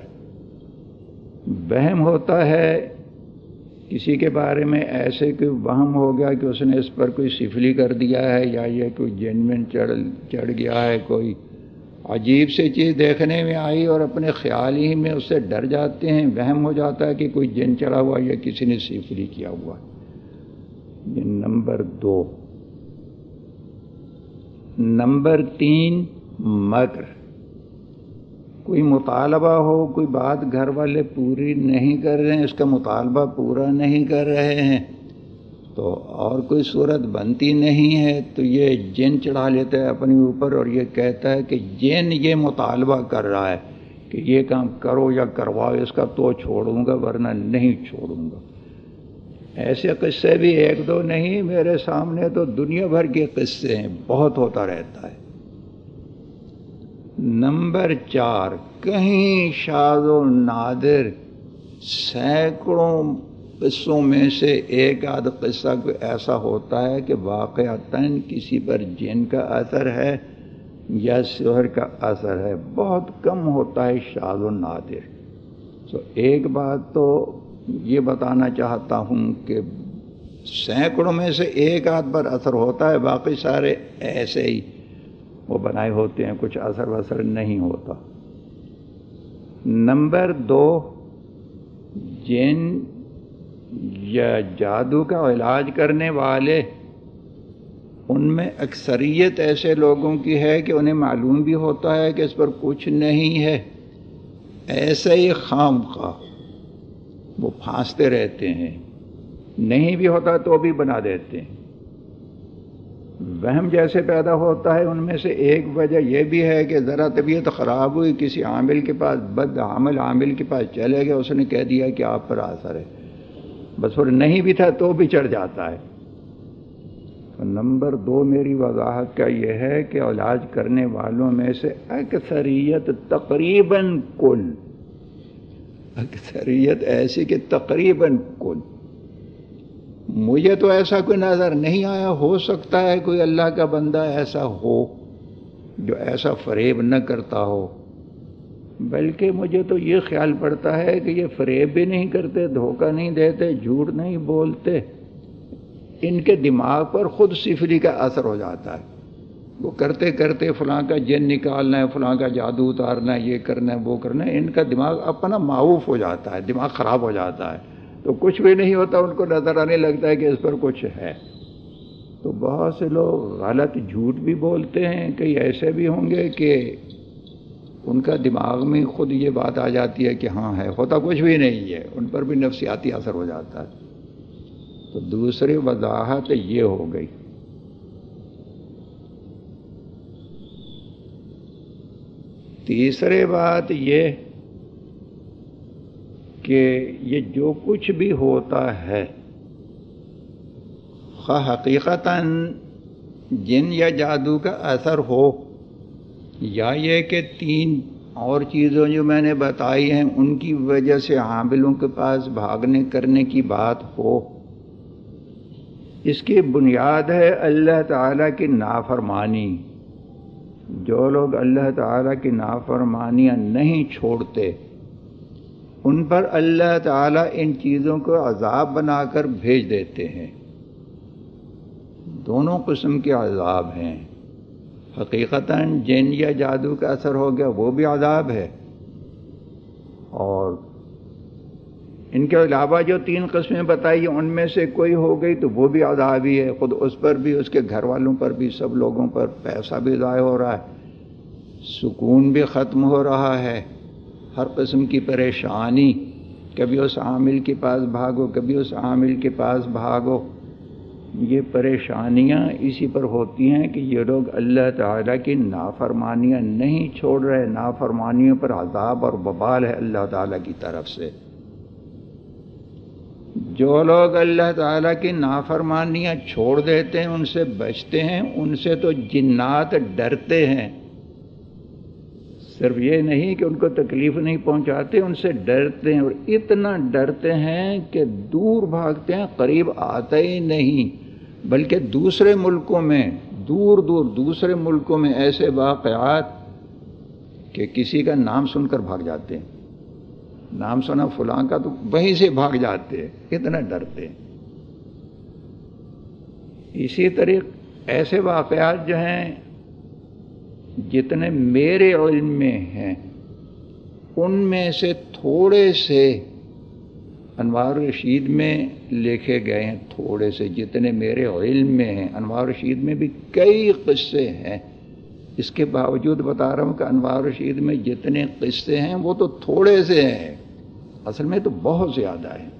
بہم ہوتا ہے کسی کے بارے میں ایسے کوئی وہم ہو گیا کہ اس نے اس پر کوئی سفلی کر دیا ہے یا یہ کوئی جینمن چڑھ چڑھ گیا ہے، کوئی عجیب سے چیز دیکھنے میں آئی اور اپنے خیال ہی میں اس سے ڈر جاتے ہیں، وہم ہو جاتا ہے کہ کوئی جن چڑھا ہوا یا کسی نے سفلی کیا ہوا۔ یہ نمبر دو۔ نمبر تین، مکر۔ کوئی مطالبہ ہو، کوئی بات گھر والے پوری نہیں کر رہے ہیں، اس کا مطالبہ پورا نہیں کر رہے ہیں، تو اور کوئی صورت بنتی نہیں ہے، تو یہ جین چڑھا لیتا ہے اپنے اوپر اور یہ کہتا ہے کہ جین یہ مطالبہ کر رہا ہے کہ یہ کام کرو یا کرواؤ، اس کا تو چھوڑوں گا، ورنہ نہیں چھوڑوں گا۔ ایسے قصے بھی ایک دو نہیں، میرے سامنے تو دنیا بھر کے قصے ہیں، بہت ہوتا رہتا ہے۔ نمبر چار، کہیں شاد و نادر سینکڑوں قصوں میں سے ایک آدھ قصہ کوئی ایسا ہوتا ہے کہ واقعتاً کسی پر جن کا اثر ہے یا شہر کا اثر ہے۔ بہت کم ہوتا ہے شاد و نادر۔ تو ایک بات تو یہ بتانا چاہتا ہوں کہ سینکڑوں میں سے ایک آدھ پر اثر ہوتا ہے، باقی سارے ایسے ہی۔ وہ بنائے ہوتے ہیں، کچھ اثر وثر نہیں ہوتا۔ نمبر دو، جن یا جادو کا علاج کرنے والے، ان میں اکثریت ایسے لوگوں کی ہے کہ انہیں معلوم بھی ہوتا ہے کہ اس پر کچھ نہیں ہے۔ ایسے ہی خام خواہ وہ پھانستے رہتے ہیں۔ نہیں بھی ہوتا تو بھی بنا دیتے ہیں۔ وہم جیسے پیدا ہوتا ہے ان میں سے ایک وجہ یہ بھی ہے کہ ذرا طبیعت خراب ہوئی، کسی عامل کے پاس، بد عامل عامل کے پاس چلے گئے، اس نے کہہ دیا کہ آپ پر اثر ہے۔ بس وہ نہیں بھی تھا تو بھی چڑھ جاتا ہے۔ تو نمبر دو میری وضاحت کا یہ ہے کہ علاج کرنے والوں میں سے اکثریت تقریباً کل، اکثریت ایسی کہ تقریباً کل۔ مجھے تو ایسا کوئی نظر نہیں آیا، ہو سکتا ہے کوئی اللہ کا بندہ ایسا ہو جو ایسا فریب نہ کرتا ہو۔ بلکہ مجھے تو یہ خیال پڑتا ہے کہ یہ فریب بھی نہیں کرتے، دھوکہ نہیں دیتے، جھوٹ نہیں بولتے۔ ان کے دماغ پر خود سفری کا اثر ہو جاتا ہے۔ وہ کرتے کرتے فلاں کا جن نکالنا ہے، فلاں کا جادو اتارنا ہے، یہ کرنا ہے، وہ کرنا ہے، ان کا دماغ اپنا معاوف ہو جاتا ہے، دماغ خراب ہو جاتا ہے۔ تو کچھ بھی نہیں ہوتا ان کو نظر آنے لگتا ہے کہ اس پر کچھ ہے۔ تو بہت سے لوگ غلط جھوٹ بھی بولتے ہیں کئی ایسے بھی ہوں گے کہ ان کا دماغ میں خود یہ بات آ جاتی ہے کہ ہاں ہے ہوتا کچھ بھی نہیں ہے ان پر بھی نفسیاتی اثر ہو جاتا ہے۔ تو دوسری وضاحت یہ ہو گئی۔ تیسرے بات یہ کہ یہ جو کچھ بھی ہوتا ہے حقیقت جن یا جادو کا اثر ہو، یا یہ کہ تین اور چیزوں جو میں نے بتائی ہیں، ان کی وجہ سے حاملوں کے پاس بھاگنے کرنے کی بات ہو۔ اس کی بنیاد ہے اللہ تعالیٰ کی نافرمانی۔ جو لوگ اللہ تعالیٰ کی نافرمانیاں نہیں چھوڑتے ان پر اللہ تعالیٰ ان چیزوں کو عذاب بنا کر بھیج دیتے ہیں۔ دونوں قسم کے عذاب ہیں۔ حقیقتاً جن یا جادو کا اثر ہو گیا وہ بھی عذاب ہے۔ اور ان کے علاوہ جو تین قسمیں بتائی ان میں سے کوئی ہو گئی تو وہ بھی عذاب ہی ہے۔ خود اس پر بھی، اس کے گھر والوں پر بھی، سب لوگوں پر پیسہ بھی ضائع ہو رہا ہے۔ سکون بھی ختم ہو رہا ہے۔ ہر قسم کی پریشانی، کبھی اس عامل کے پاس بھاگو، کبھی اس عامل کے پاس بھاگو۔ یہ پریشانیاں اسی پر ہوتی ہیں کہ یہ لوگ اللہ تعالیٰ کی نافرمانیاں نہیں چھوڑ رہے، نافرمانیوں پر عذاب اور ببال ہے اللہ تعالیٰ کی طرف سے۔ جو لوگ اللہ تعالیٰ کی نافرمانیاں چھوڑ دیتے ہیں، ان سے بچتے ہیں، ان سے تو جنات ڈرتے ہیں۔ صرف یہ نہیں کہ ان کو تکلیف نہیں پہنچاتے، ان سے ڈرتے ہیں اور اتنا ڈرتے ہیں کہ دور بھاگتے ہیں، قریب آتے ہی نہیں۔ بلکہ دوسرے ملکوں میں، دور دور دوسرے ملکوں میں ایسے واقعات کہ کسی کا نام سن کر بھاگ جاتے ہیں۔ نام سنا فلاں کا تو وہیں سے بھاگ جاتے ہیں، اتنا ڈرتے ہیں۔ اسی طریقے ایسے واقعات جو ہیں جتنے میرے علم میں ہیں، ان میں سے تھوڑے سے انوار رشید میں لکھے گئے ہیں، تھوڑے سے جتنے میرے علم میں ہیں۔ انوار رشید میں بھی کئی قصے ہیں۔ اس کے باوجود بتا رہا ہوں کہ انوار رشید میں جتنے قصے ہیں، وہ تو تھوڑے سے ہیں۔ اصل میں تو بہت زیادہ ہیں۔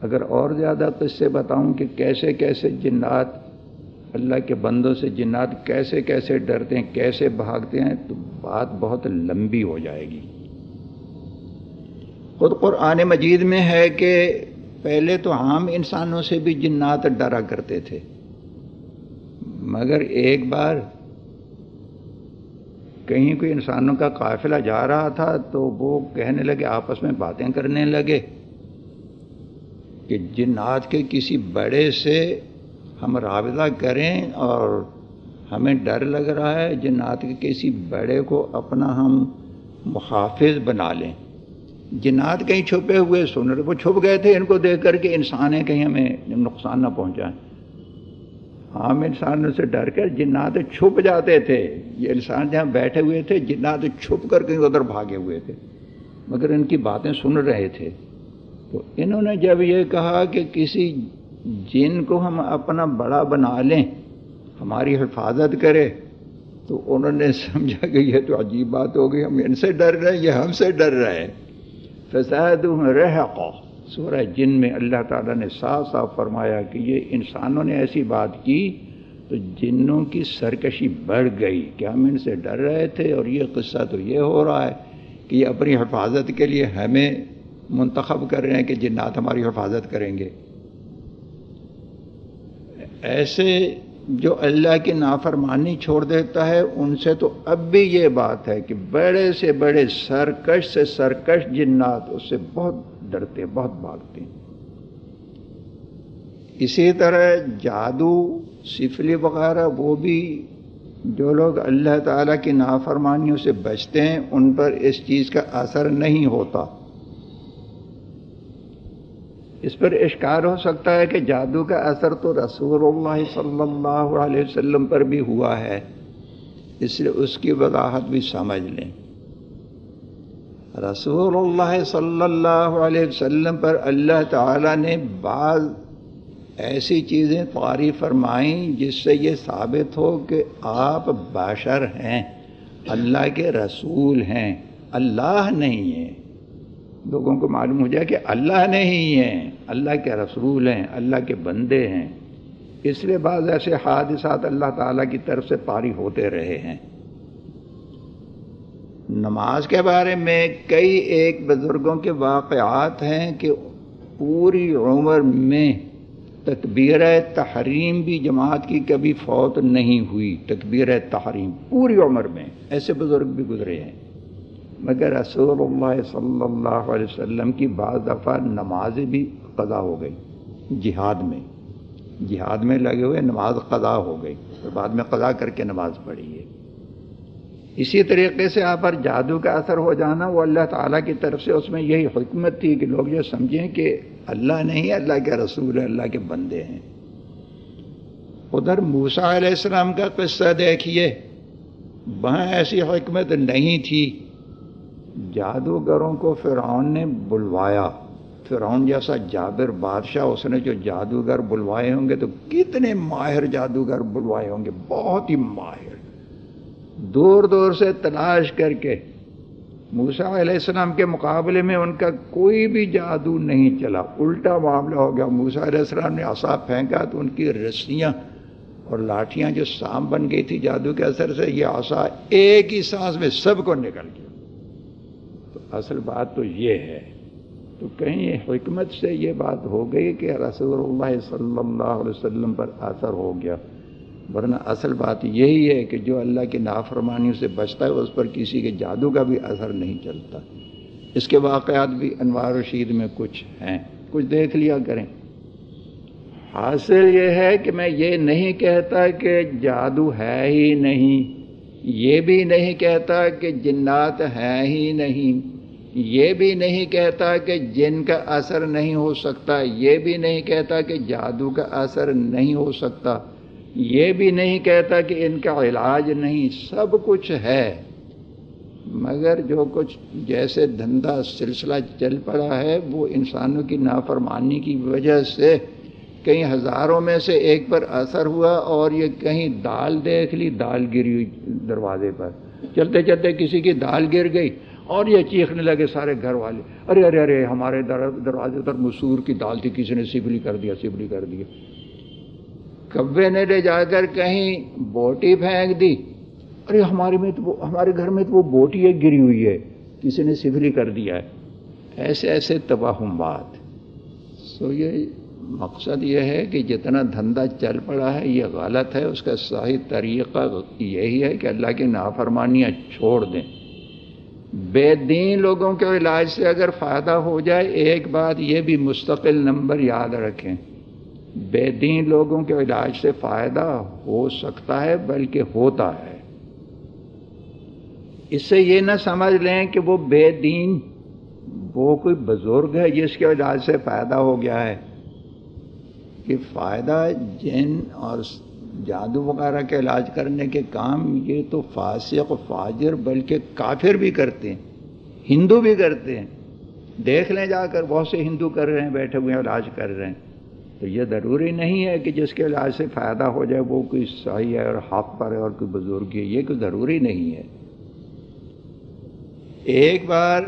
اگر اور زیادہ قصے بتاؤں کہ کیسے کیسے جنات اللہ کے بندوں سے جنات کیسے کیسے ڈرتے ہیں، کیسے بھاگتے ہیں، تو بات بہت لمبی ہو جائے گی۔ خود قرآن مجید میں ہے کہ پہلے تو عام انسانوں سے بھی جنات ڈرا کرتے تھے۔ مگر ایک بار کہیں کوئی انسانوں کا قافلہ جا رہا تھا تو وہ کہنے لگے، آپس میں باتیں کرنے لگے کہ جنات کے کسی بڑے سے ہم رابطہ کریں اور ہمیں ڈر لگ رہا ہے جنات کے کسی بڑے کو اپنا ہم محافظ بنا لیں۔ جنات کہیں چھپے ہوئے سن رہے وہ چھپ گئے تھے، ان کو دیکھ کر کے انسان ہیں، کہیں ہمیں نقصان نہ پہنچائیں۔ عام انسانوں سے ڈر کر جنات چھپ جاتے تھے، یہ انسان جہاں بیٹھے ہوئے تھے جنات چھپ کر کہیں ادھر بھاگے ہوئے تھے۔ مگر ان کی باتیں سن رہے تھے۔ تو انہوں نے جب یہ کہا کہ کسی جن کو ہم اپنا بڑا بنا لیں، ہماری حفاظت کرے، تو انہوں نے سمجھا کہ یہ تو عجیب بات ہو گئی، ہم ان سے ڈر رہے ہیں، یہ ہم سے ڈر رہے ہیں۔ فساد رہ سورہ جن میں اللہ تعالیٰ نے صاف صاف فرمایا کہ یہ انسانوں نے ایسی بات کی تو جنوں کی سرکشی بڑھ گئی کہ ہم ان سے ڈر رہے تھے۔ اور یہ قصہ تو یہ ہو رہا ہے کہ یہ اپنی حفاظت کے لیے ہمیں منتخب کر رہے ہیں کہ جنات ہماری حفاظت کریں گے۔ ایسے جو اللہ کی نافرمانی چھوڑ دیتا ہے، ان سے تو اب بھی یہ بات ہے کہ بڑے سے بڑے سرکش سے سرکش جنات اس سے بہت ڈرتے، بہت بھاگتے اسی طرح جادو، سفلی وغیرہ، وہ بھی جو لوگ اللہ تعالیٰ کی نافرمانیوں سے بچتے ہیں، ان پر اس چیز کا اثر نہیں ہوتا۔ اس پر اشکار ہو سکتا ہے کہ جادو کا اثر تو رسول اللہ صلی اللہ علیہ وسلم پر بھی ہوا ہے، اس لیے اس کی وضاحت بھی سمجھ لیں۔ رسول اللہ صلی اللہ علیہ وسلم پر اللہ تعالیٰ نے بعض ایسی چیزیں طاری فرمائیں جس سے یہ ثابت ہو کہ آپ باشر ہیں، اللہ کے رسول ہیں، اللہ نہیں ہے لوگوں کو معلوم ہو جائے کہ اللہ نہیں ہے اللہ کے رسول ہیں، اللہ کے بندے ہیں۔ اس لیے بعض ایسے حادثات اللہ تعالیٰ کی طرف سے پاری ہوتے رہے ہیں۔ نماز کے بارے میں کئی ایک بزرگوں کے واقعات ہیں کہ پوری عمر میں تکبیر تحریم بھی جماعت کی کبھی فوت نہیں ہوئی، تکبیر تحریم پوری عمر میں ایسے بزرگ بھی گزرے ہیں۔ مگر رسول اللہ صلی اللہ علیہ وسلم کی بعض دفعہ نمازیں بھی قضا ہو گئی۔ جہاد میں۔ جہاد میں لگے ہوئے نماز قضا ہو گئی۔ اور بعد میں قضا کر کے نماز پڑھی ہے۔ اسی طریقے سے آپ پر جادو کا اثر ہو جانا، وہ اللہ تعالیٰ کی طرف سے اس میں یہی حکمت تھی کہ لوگ یہ سمجھیں کہ اللہ نہیں اللہ کے رسول اللہ کے بندے ہیں۔ ادھر موسا علیہ السلام کا قصہ دیکھیے۔ وہاں ایسی حکمت نہیں تھی۔ جادوگروں کو فرعون نے بلوایا۔ فرعون جیسا جابر بادشاہ، اس نے جو جادوگر بلوائے ہوں گے تو کتنے ماہر جادوگر بلوائے ہوں گے؟ بہت ہی ماہر۔ دور دور سے تلاش کر کے موسا علیہ السلام کے مقابلے میں ان کا کوئی بھی جادو نہیں چلا۔ الٹا معاملہ ہو گیا۔ موسا علیہ السلام نے آسا پھینکا تو ان کی رسیاں اور لاٹیاں جو سام بن گئی تھی جادو کے اثر سے، یہ آسا ایک ہی سانس میں سب کو نکل گیا۔ اصل بات تو یہ ہے۔ تو کہیں حکمت سے یہ بات ہو گئی کہ رسول اللہ صلی اللہ علیہ وسلم پر اثر ہو گیا۔ ورنہ اصل بات یہی ہے کہ جو اللہ کی نافرمانیوں سے بچتا ہے، اس پر کسی کے جادو کا بھی اثر نہیں چلتا۔ اس کے واقعات بھی انوار رشید میں کچھ ہیں۔ کچھ دیکھ لیا کریں۔ حاصل یہ ہے کہ میں یہ نہیں کہتا کہ جادو ہے ہی نہیں۔ یہ بھی نہیں کہتا کہ جنات ہیں ہی نہیں۔ یہ بھی نہیں کہتا کہ جن کا اثر نہیں ہو سکتا، یہ بھی نہیں کہتا کہ جادو کا اثر نہیں ہو سکتا، یہ بھی نہیں کہتا کہ ان کا علاج نہیں، سب کچھ ہے۔ مگر جو کچھ جیسے دھندا سلسلہ چل پڑا ہے، وہ انسانوں کی نافرمانی کی وجہ سے کئی ہزاروں میں سے ایک پر اثر ہوا اور یہ کہیں دال دیکھ لی، دال گری ہوئی دروازے پر۔ چلتے چلتے کسی کی دال گر گئی۔ اور یہ چیخنے لگے سارے گھر والے، ارے ارے ارے، ہمارے دروازے پر مسور کی دال تھی، کسی نے سبلی کر دیا سبلی کر دیا۔ کبے نے لے جا کر کہیں بوٹی پھینک دی۔ ارے، ہمارے میں تو ہمارے گھر میں تو وہ بوٹی ایک گری ہوئی ہے، کسی نے سفری کر دیا ہے۔ ایسے ایسے تباہم بات سو یہ مقصد یہ ہے کہ جتنا دھندا چل پڑا ہے، یہ غلط ہے۔ اس کا صحیح طریقہ یہی ہے کہ اللہ کی نافرمانیاں چھوڑ دیں۔ بے دین لوگوں کے علاج سے اگر فائدہ ہو جائے، ایک بات یہ بھی مستقل نمبر یاد رکھیں۔ بے دین لوگوں کے علاج سے فائدہ ہو سکتا ہے، بلکہ ہوتا ہے۔ اس سے یہ نہ سمجھ لیں کہ وہ بے دین، وہ کوئی بزرگ ہے جس کے علاج سے فائدہ ہو گیا ہے۔ کہ فائدہ جن اور جادو وغیرہ کے علاج کرنے کے کام یہ تو فاسق و فاجر بلکہ کافر بھی کرتے ہیں، ہندو بھی کرتے ہیں۔ دیکھ لیں جا کر، بہت سے ہندو کر رہے ہیں، بیٹھے ہوئے علاج کر رہے ہیں۔ تو یہ ضروری نہیں ہے کہ جس کے علاج سے فائدہ ہو جائے، وہ کوئی صحیح ہے اور حق پر ہے اور کوئی بزرگ ہے، یہ کوئی ضروری نہیں ہے۔ ایک بار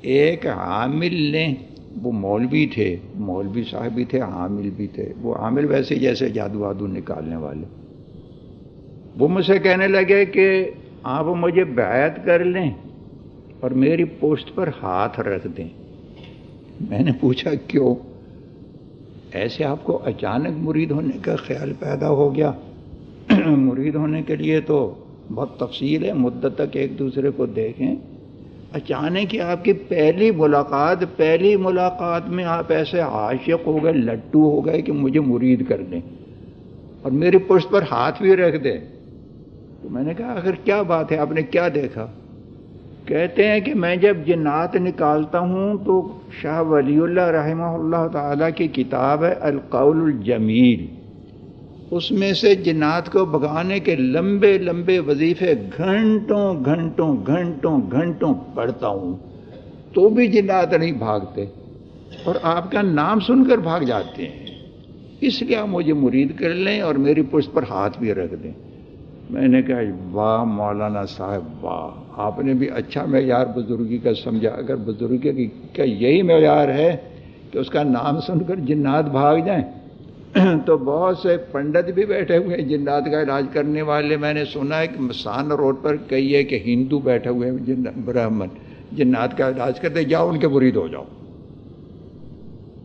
ایک عامل نے وہ مولوی تھے مولوی صاحب بھی تھے، عامل بھی تھے۔ وہ عامل ویسے جیسے جادو وادو نکالنے والے۔ وہ مجھ سے کہنے لگے کہ آپ مجھے بیعت کر لیں اور میری پوسٹ پر ہاتھ رکھ دیں۔ میں نے پوچھا کیوں؟ ایسے آپ کو اچانک مرید ہونے کا خیال پیدا ہو گیا۔ مرید ہونے کے لیے تو بہت تفصیل ہے، مدت تک ایک دوسرے کو دیکھیں۔ اچانک ہی آپ کی پہلی ملاقات پہلی ملاقات میں آپ ایسے عاشق ہو گئے لٹو ہو گئے کہ مجھے مرید کر دیں اور میری پشت پر ہاتھ بھی رکھ دیں۔ تو میں نے کہا، آخر کیا بات ہے؟ آپ نے کیا دیکھا؟ کہتے ہیں کہ میں جب جنات نکالتا ہوں تو شاہ ولی اللہ رحمہ اللہ تعالیٰ کی کتاب ہے القول الجمیل۔ اس میں سے جنات کو بگانے کے لمبے لمبے وظیفے گھنٹوں گھنٹوں گھنٹوں گھنٹوں پڑھتا ہوں۔ تو بھی جنات نہیں بھاگتے اور آپ کا نام سن کر بھاگ جاتے ہیں۔ اس لیے آپ مجھے مرید کر لیں اور میری پشت پر ہاتھ بھی رکھ دیں۔ میں نے کہا، واہ مولانا صاحب، واہ۔ آپ نے بھی اچھا معیار بزرگی کا سمجھا۔ اگر بزرگی کی کیا یہی معیار ہے کہ اس کا نام سن کر جنات بھاگ جائیں تو بہت سے پنڈت بھی بیٹھے ہوئے ہیں، جنات کا علاج کرنے والے۔ میں نے سنا ہے کہ مسان روڈ پر کئی ہے کہ ہندو بیٹھے ہوئے ہیں، جن برہمن۔ جنات کا علاج کرتے جاؤ، ان کے برید ہو جاؤ۔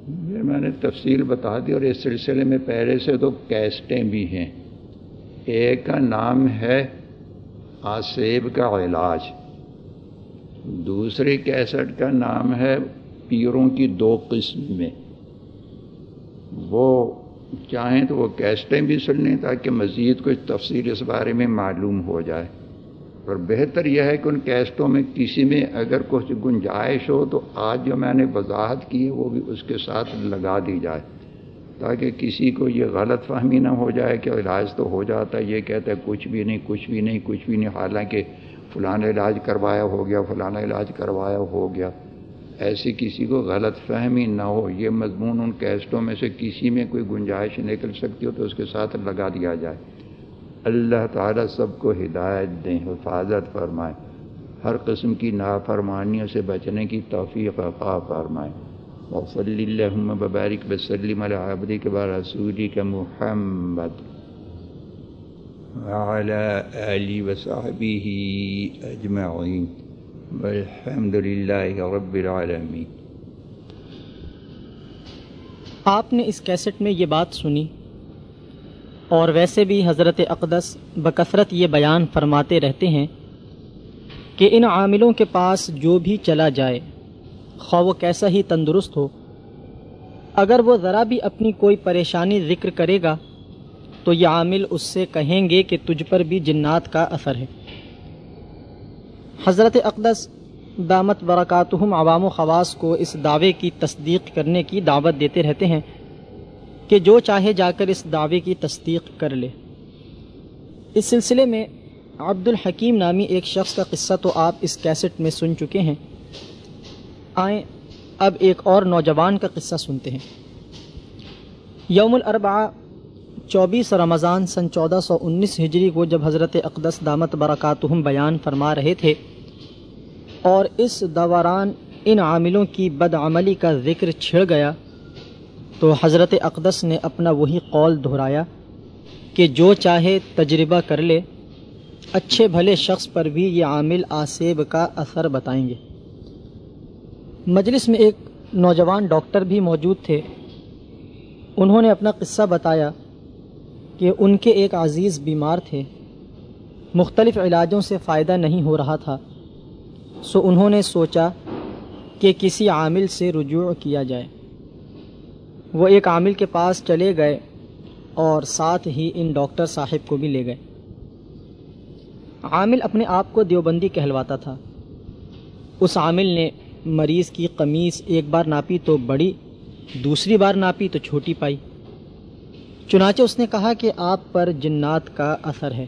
یہ میں نے تفصیل بتا دی اور اس سلسلے میں پہلے سے تو کیسٹیں بھی ہیں۔ ایک کا نام ہے آسیب کا علاج۔ دوسری کیسٹ کا نام ہے پیروں کی دو قسم میں۔ وہ چاہیں تو وہ کیسٹیں بھی سن لیں تاکہ مزید کچھ تفصیل اس بارے میں معلوم ہو جائے۔ اور بہتر یہ ہے کہ ان کیسٹوں میں کسی میں اگر کچھ گنجائش ہو تو آج جو میں نے وضاحت کی ہے وہ بھی اس کے ساتھ لگا دی جائے تاکہ کسی کو یہ غلط فہمی نہ ہو جائے کہ علاج تو ہو جاتا ہے، یہ کہتا ہے کچھ بھی نہیں، کچھ بھی نہیں، کچھ بھی نہیں، حالانکہ فلانا علاج کروایا ہو گیا فلانا علاج کروایا ہو گیا۔ ایسی کسی کو غلط فہمی نہ ہو، یہ مضمون ان کیسٹوں میں سے کسی میں کوئی گنجائش نکل سکتی ہو تو اس کے ساتھ لگا دیا جائے۔ اللہ تعالیٰ سب کو ہدایت دیں، حفاظت فرمائے۔ ہر قسم کی نافرمانیوں سے بچنے کی توفیق عطا فرمائے۔ وصلی اللہم ببارک وسلم علی عبدک و رسولک محمد وعلى آله وصحبه أجمعين والحمد لله رب العالمين آپ نے اس کیسٹ میں یہ بات سنی۔ اور ویسے بھی حضرت اقدس بکثرت یہ بیان فرماتے رہتے ہیں کہ ان عاملوں کے پاس جو بھی چلا جائے، خواہ وہ کیسا ہی تندرست ہو، اگر وہ ذرا بھی اپنی کوئی پریشانی ذکر کرے گا، تو یہ عامل اس سے کہیں گے کہ تجھ پر بھی جنات کا اثر ہے۔ حضرت اقدس دامت برکاتہم عوام و خواص کو اس دعوے کی تصدیق کرنے کی دعوت دیتے رہتے ہیں کہ جو چاہے جا کر اس دعوے کی تصدیق کر لے۔ اس سلسلے میں عبد الحکیم نامی ایک شخص کا قصہ تو آپ اس کیسٹ میں سن چکے ہیں۔ آئیں اب ایک اور نوجوان کا قصہ سنتے ہیں۔ یوم الاربعاء، چوبیس رمضان، سن چودہ سو انیس ہجری کو جب حضرت اقدس دامت برکاتہم بیان فرما رہے تھے اور اس دوران ان عاملوں کی بدعملی کا ذکر چھڑ گیا تو حضرت اقدس نے اپنا وہی قول دہرایا کہ جو چاہے تجربہ کر لے، اچھے بھلے شخص پر بھی یہ عامل آسیب کا اثر بتائیں گے۔ مجلس میں ایک نوجوان ڈاکٹر بھی موجود تھے۔ انہوں نے اپنا قصہ بتایا کہ ان کے ایک عزیز بیمار تھے۔ مختلف علاجوں سے فائدہ نہیں ہو رہا تھا۔ سو انہوں نے سوچا کہ کسی عامل سے رجوع کیا جائے۔ وہ ایک عامل کے پاس چلے گئے اور ساتھ ہی ان ڈاکٹر صاحب کو بھی لے گئے۔ عامل اپنے آپ کو دیوبندی کہلواتا تھا۔ اس عامل نے مریض کی قمیص ایک بار ناپی تو بڑی، دوسری بار ناپی تو چھوٹی پائی۔ چنانچہ اس نے کہا کہ آپ پر جنات کا اثر ہے۔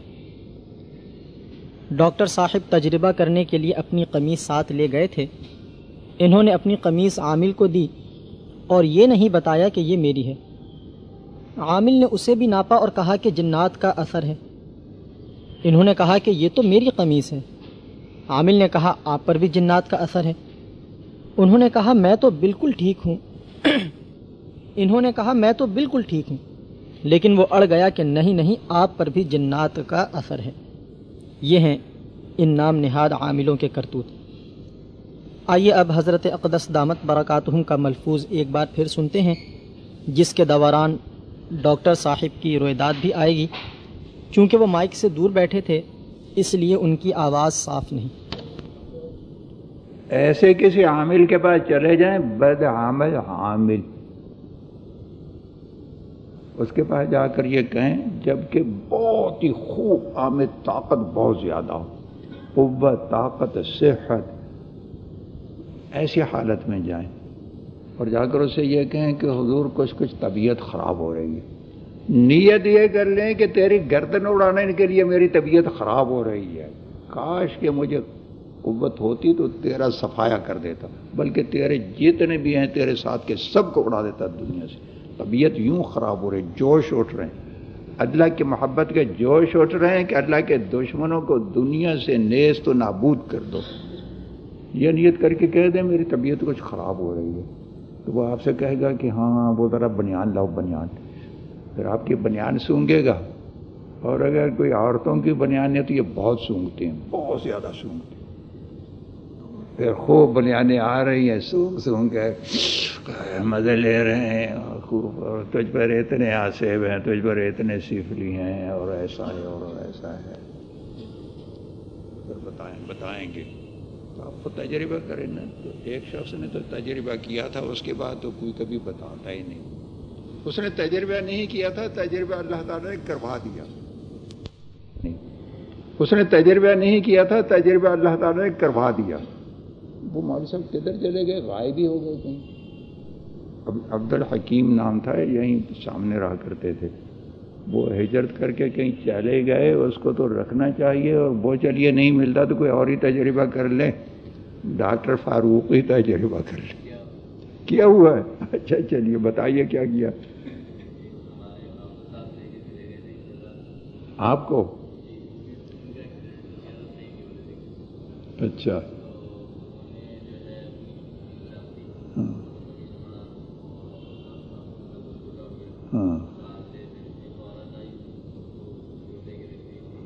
ڈاکٹر صاحب تجربہ کرنے کے لیے اپنی قمیص ساتھ لے گئے تھے۔ انہوں نے اپنی قمیص عامل کو دی اور یہ نہیں بتایا کہ یہ میری ہے۔ عامل نے اسے بھی ناپا اور کہا کہ جنات کا اثر ہے۔ انہوں نے کہا کہ یہ تو میری قمیص ہے۔ عامل نے کہا، آپ پر بھی جنات کا اثر ہے۔ انہوں نے کہا، میں تو بالکل ٹھیک ہوں۔ انہوں نے کہا، میں تو بالکل ٹھیک ہوں۔ لیکن وہ اڑ گیا کہ نہیں نہیں، آپ پر بھی جنات کا اثر ہے۔ یہ ہیں ان نام نہاد عاملوں کے کرتوت۔ آئیے اب حضرت اقدس دامت برکاتہم کا ملفوظ ایک بار پھر سنتے ہیں، جس کے دوران ڈاکٹر صاحب کی رویداد بھی آئے گی۔ چونکہ وہ مائک سے دور بیٹھے تھے، اس لیے ان کی آواز صاف نہیں۔ ایسے کسی عامل کے پاس چلے جائیں؟ بد عامل عامل۔ اس کے پاس جا کر یہ کہیں جبکہ بہت ہی خوب عامل طاقت بہت زیادہ ہو۔ قوت، طاقت، صحت، ایسی حالت میں جائیں۔ اور جا کر اسے یہ کہیں کہ حضور، کچھ کچھ طبیعت خراب ہو رہی ہے۔ نیت یہ کر لیں کہ تیری گردن اڑانے کے لیے میری طبیعت خراب ہو رہی ہے۔ کاش کہ مجھے قوت ہوتی تو تیرا صفایا کر دیتا، بلکہ تیرے جتنے بھی ہیں تیرے ساتھ کے سب کو اڑا دیتا دنیا سے۔ طبیعت یوں خراب ہو رہی جوش اٹھ رہے ہیں۔ اللہ کی محبت کے جوش اٹھ رہے ہیں کہ اللہ کے دشمنوں کو دنیا سے نیز تو نابود کر دو۔ یہ نیت کر کے کہہ دیں میری طبیعت کچھ خراب ہو رہی ہے۔ تو وہ آپ سے کہے گا کہ ہاں وہ ذرا بنیان لاؤ، بنیان۔ پھر آپ کی بنیان سونگے گا۔ اور اگر کوئی عورتوں کی بنیان ہے تو یہ بہت سونگتے ہیں، بہت زیادہ سونگتے ہیں۔ پھر خوب بنیانیں آ رہی ہیں، سونگ سونگ کے مزے لے رہے ہیں، خوب، اور تجھ پر اتنے آصیب ہیں، تجھ پر اتنے سیفلی ہیں، اور ایسا ہے، اور ایسا ہے۔ پھر بتائیں بتائیں گے۔ تو آپ کو تجربہ کریں نا، تو ایک شخص نے تو تجربہ کیا تھا، اس کے بعد تو کوئی کبھی بتاتا ہی نہیں۔ اس نے تجربہ نہیں کیا تھا، تجربہ اللہ تعالیٰ نے کروا دیا۔ نہیں۔ اس نے تجربہ نہیں کیا تھا، تجربہ اللہ تعالیٰ نے کروا دیا۔ وہ مولوی صاحب کدھر چلے گئے، غائب ہی ہو گئے کہیں۔ عبد الحکیم نام تھا، یہیں سامنے رہا کرتے تھے۔ وہ ہجرت کر کے کہیں چلے گئے، اس کو تو رکھنا چاہیے اور وہ چلیے، نہیں ملتا تو کوئی اور ہی تجربہ کر لیں۔ ڈاکٹر فاروق ہی تجربہ کر لیں۔ کیا ہوا؟ ہے اچھا چلیے، بتائیے کیا کیا۔ آپ کو؟ اچھا۔ ہاں ہاں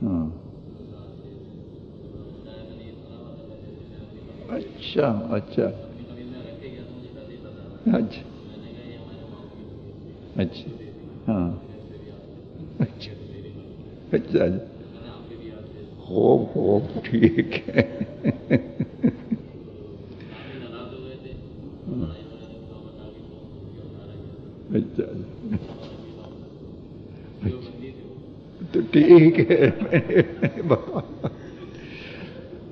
ہاں اچھا اچھا۔ اچھا۔ اچھا۔ ہاں۔ اچھا۔ اچھا۔ خوب خوب ٹھیک۔ ہے اچھا تو ٹھیک ہے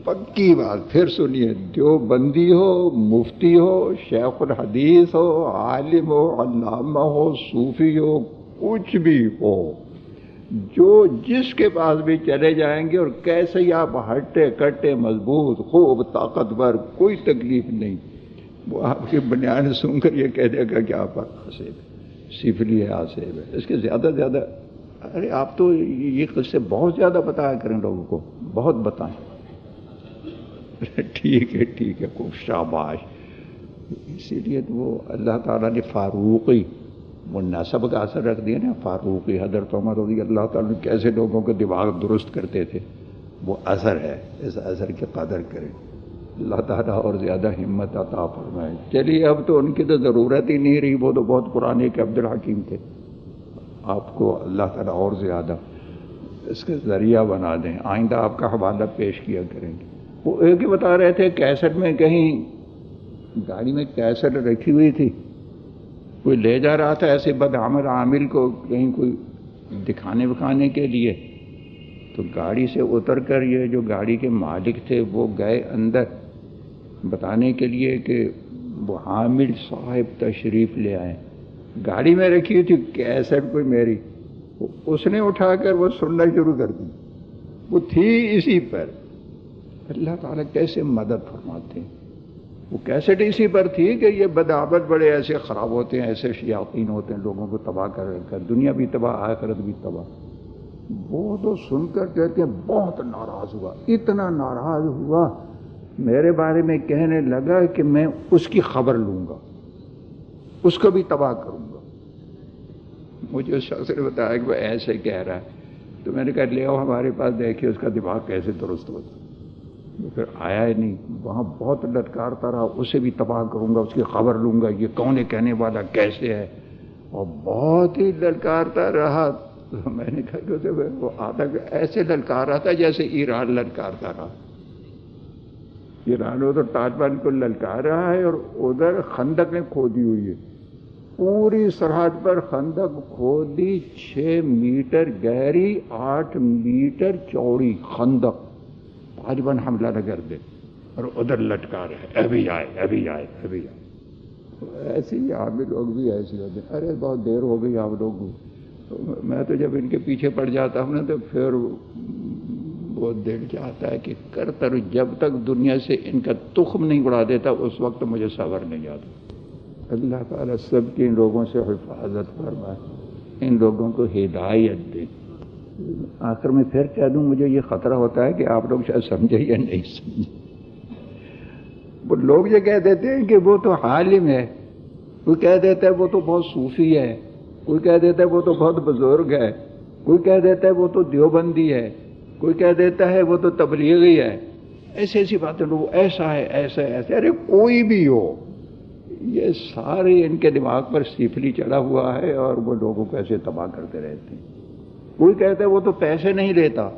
پکی بات پھر سنیے، جو بندی ہو، مفتی ہو، شیخ الحدیث ہو، عالم ہو، علامہ ہو، صوفی ہو، کچھ بھی ہو، جو جس کے پاس بھی چلے جائیں گے اور کیسے ہی آپ ہٹے کٹے مضبوط، خوب، طاقتور، کوئی تکلیف نہیں۔ وہ آپ کی بنیاد سن کر یہ کہہ دے گا کہ آپ آصیب سفلی ہے آصیب ہے۔ اس کے زیادہ زیادہ، ارے آپ تو یہ قصے بہت زیادہ بتایا کریں لوگوں کو، بہت بتائیں۔ ٹھیک ہے ٹھیک ہے، خوب شاباش۔ اسی لیے تو وہ اللہ تعالیٰ نے فاروقی وہ نصب کا اثر رکھ دیا نا، فاروقی حضرت عمر رضی اللہ تعالیٰ نے کیسے لوگوں کے دماغ درست کرتے تھے۔ وہ اثر ہے، اس اثر کی قدر کریں۔ اللہ تعالیٰ اور زیادہ ہمت عطا فرمائے۔ چلیے، اب تو ان کی تو ضرورت ہی نہیں رہی، وہ تو بہت پرانے کے عبد الحکیم تھے۔ آپ کو اللہ تعالیٰ اور زیادہ اس کے ذریعہ بنا دیں۔ آئندہ آپ کا حوالہ پیش کیا کریں گے۔ وہ ایک ہی بتا رہے تھے، کیسٹ میں کہیں گاڑی میں کیسٹ رکھی ہوئی تھی۔ کوئی لے جا رہا تھا ایسے بدعمل عامل کو کہیں کوئی دکھانے وکھانے کے لیے۔ تو گاڑی سے اتر کر یہ جو گاڑی کے مالک تھے، وہ گئے اندر۔ بتانے کے لیے کہ وہ حامل صاحب تشریف لے آئے۔ گاڑی میں رکھی ہوئی تھی، کیسٹ کوئی میری۔ اس نے اٹھا کر وہ سننا شروع کر دی۔ وہ تھی اسی پر۔ اللہ تعالیٰ کیسے مدد فرماتے ہیں؟ وہ کیسٹ اسی پر تھی کہ یہ بدعبت بڑے ایسے خراب ہوتے ہیں، ایسے شیاطین ہوتے ہیں، لوگوں کو تباہ کر کر دنیا بھی تباہ، آخرت بھی تباہ۔ وہ تو سن کر کہتے ہیں، بہت ناراض ہوا۔ اتنا ناراض ہوا میرے بارے میں کہنے لگا کہ میں اس کی خبر لوں گا، اس کو بھی تباہ کروں گا۔ مجھے اس شخص نے بتایا کہ وہ ایسے کہہ رہا ہے۔ تو میں نے کہا، لے آؤ ہمارے پاس، دیکھیے اس کا دماغ کیسے درست ہوتا وہ پھر آیا ہی نہیں۔ وہاں بہت لٹکارتا رہا، اسے بھی تباہ کروں گا، اس کی خبر لوں گا، یہ کون ہے، کہنے والا کیسے ہے؟ اور بہت ہی للکارتا رہا۔ تو میں نے کہا کہ وہ آتا کہ ایسے للکار رہا تھا جیسے ایران للکارتا رہا۔ ایران ادھر طالبان کو للکار رہا ہے اور ادھر خندق نے کھودی ہوئی ہے۔ پوری سرحد پر خندق کھودی، چھ میٹر گہری، آٹھ میٹر چوڑی خندق۔ طالبان حملہ نہ کر دے اور ادھر لٹکا رہے ابھی آئے ابھی آئے ابھی آئے۔ ایسے ہی عامر لوگ بھی ایسے ہوتے ہیں۔ ارے بہت دیر ہو گئی آپ لوگ میں تو جب ان کے پیچھے پڑ جاتا ہوں نا تو پھر وہ دل چاہتا ہے کہ کر تر جب تک دنیا سے ان کا تخم نہیں اڑا دیتا، اس وقت مجھے صبر نہیں آتا اللہ تعالیٰ سب کے ان لوگوں سے حفاظت فرمائے، ان لوگوں کو ہدایت دے۔ آخر میں پھر کہہ دوں، مجھے یہ خطرہ ہوتا ہے کہ آپ لوگ شاید سمجھے یا نہیں سمجھے۔ وہ لوگ یہ کہہ دیتے ہیں کہ وہ تو عالم ہے، کوئی کہہ دیتا ہے وہ تو بہت صوفی ہے، کوئی کہہ دیتا ہے وہ تو بہت بزرگ ہے، کوئی کہہ دیتا ہے وہ تو دیوبندی ہے۔ کوئی کہہ دیتا ہے وہ تو تبلیغی ہے۔ ایسی ایسی باتیں لوگ ایسا ہے ایسا ہے، ایسا ارے کوئی بھی ہو، یہ سارے ان کے دماغ پر سیفلی چڑھا ہوا ہے اور وہ لوگوں کو ایسے تباہ کرتے رہتے ہیں۔ کوئی کہتا ہے وہ تو پیسے نہیں لیتا۔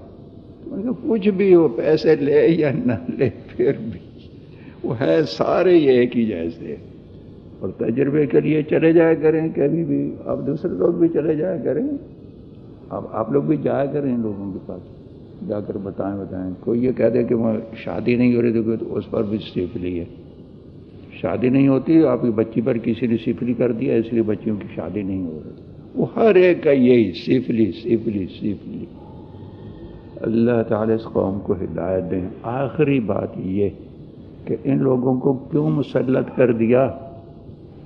کچھ بھی ہو، پیسے لے یا نہ لے، پھر بھی۔ وہ ہے سارے یہ ایک ہی جیسے۔ اور تجربے کے لیے چلے جایا کریں، کبھی بھی۔ اب دوسرے لوگ بھی چلے جایا کریں۔ اب آپ لوگ بھی جایا کریں لوگوں کے پاس۔ جا کر بتائیں بتائیں۔ کوئی یہ کہہ دے کہ وہ شادی نہیں ہو رہی تو اس پر بھی سیفلی ہے۔ شادی نہیں ہوتی، آپ کی بچی پر کسی نے سفلی کر دیا، اس لیے بچیوں کی شادی نہیں ہو رہی۔ وہ ہر ایک کا یہی سفلی سفلی سفلی اللہ تعالی اس قوم کو ہدایت دیں۔ آخری بات یہ کہ ان لوگوں کو کیوں مسلط کر دیا؟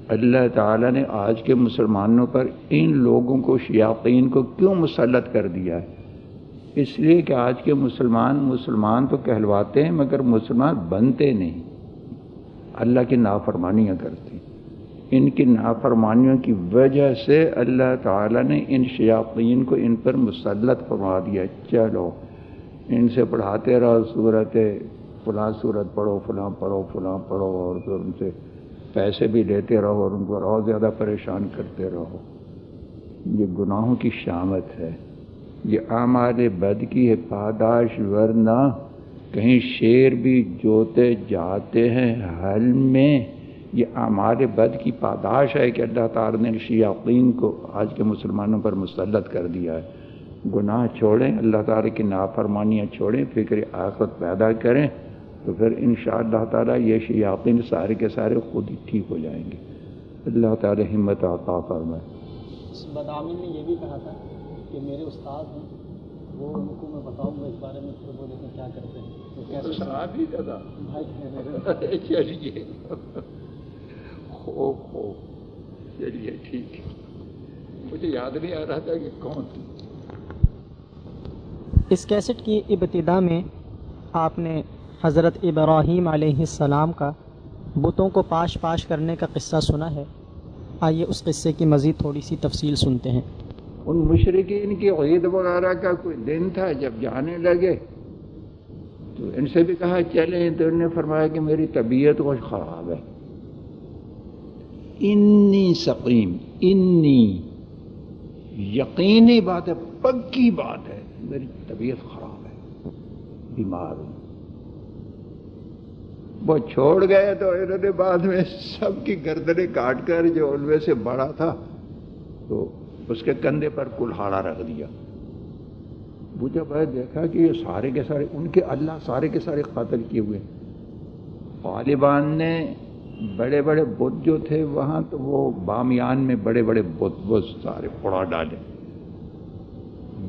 اللہ تعالیٰ نے آج کے مسلمانوں پر ان لوگوں کو، شیاطین کو کیوں مسلط کر دیا ہے؟ اس لیے کہ آج کے مسلمان مسلمان تو کہلواتے ہیں، مگر مسلمان بنتے نہیں۔ اللہ کی نافرمانیاں کرتی ان کی نافرمانیوں کی وجہ سے اللہ تعالیٰ نے ان شیاطین کو ان پر مسلط فرما دیا۔ چلو، ان سے پڑھاتے رہو صورت فلاں صورت پڑھو، فلاں پڑھو فلاں پڑھو، اور پھر ان سے پیسے بھی لیتے رہو اور ان کو اور زیادہ پریشان کرتے رہو۔ یہ گناہوں کی شامت ہے۔ یہ اعمال بد کی ہے، پاداش ورنہ کہیں شیر بھی جوتے جاتے ہیں۔ حل میں یہ اعمال بد کی پاداش ہے کہ اللہ تعالیٰ نے شیاقین کو آج کے مسلمانوں پر مسلط کر دیا ہے۔ گناہ چھوڑیں، اللہ تعالیٰ کی نافرمانیاں چھوڑیں، فکر آخرت پیدا کریں تو پھر ان شاء اللہ تعالیٰ یہ شیاقین سارے کے سارے خود ہی ٹھیک ہو جائیں گے۔ اللہ تعالیٰ ہمت عطا فرمائے۔ بدعامی نے یہ بھی کہا تھا کہ میرے استاد ہیں وہ ان کو میں بتاؤں گا اس بارے میں پھر وہ دیکھیں کیا کرتے ہیں۔ چلیے۔ چلیے ٹھیک۔ مجھے یاد نہیں آ رہا تھا کہ کون اس کیسٹ کی ابتدا میں آپ نے حضرت ابراہیم علیہ السلام کا بتوں کو پاش پاش کرنے کا قصہ سنا ہے۔ آئیے اس قصے کی مزید تھوڑی سی تفصیل سنتے ہیں۔ ان مشرقین کی عید وغیرہ کا کوئی دن تھا جب جانے لگے تو ان سے بھی کہا چلیں تو انہوں نے فرمایا کہ میری طبیعت کچھ خراب ہے۔ انی سقیم، انی۔ یقینی بات ہے، پکی بات ہے، میری طبیعت خراب ہے، بیمار ہوں۔ وہ چھوڑ گئے تو انہوں نے بعد میں سب کی گردنیں کاٹ کر جو ان میں سے بڑا تھا تو اس کے کندھے پر کلہاڑا رکھ دیا۔ وہ جب ہے دیکھا کہ یہ سارے کے سارے، ان کے اللہ سارے کے سارے قتل کیے ہوئے طالبان نے بڑے بڑے بت جو تھے وہاں تو وہ بامیان میں بڑے بڑے بت بت سارے پڑا ڈالے۔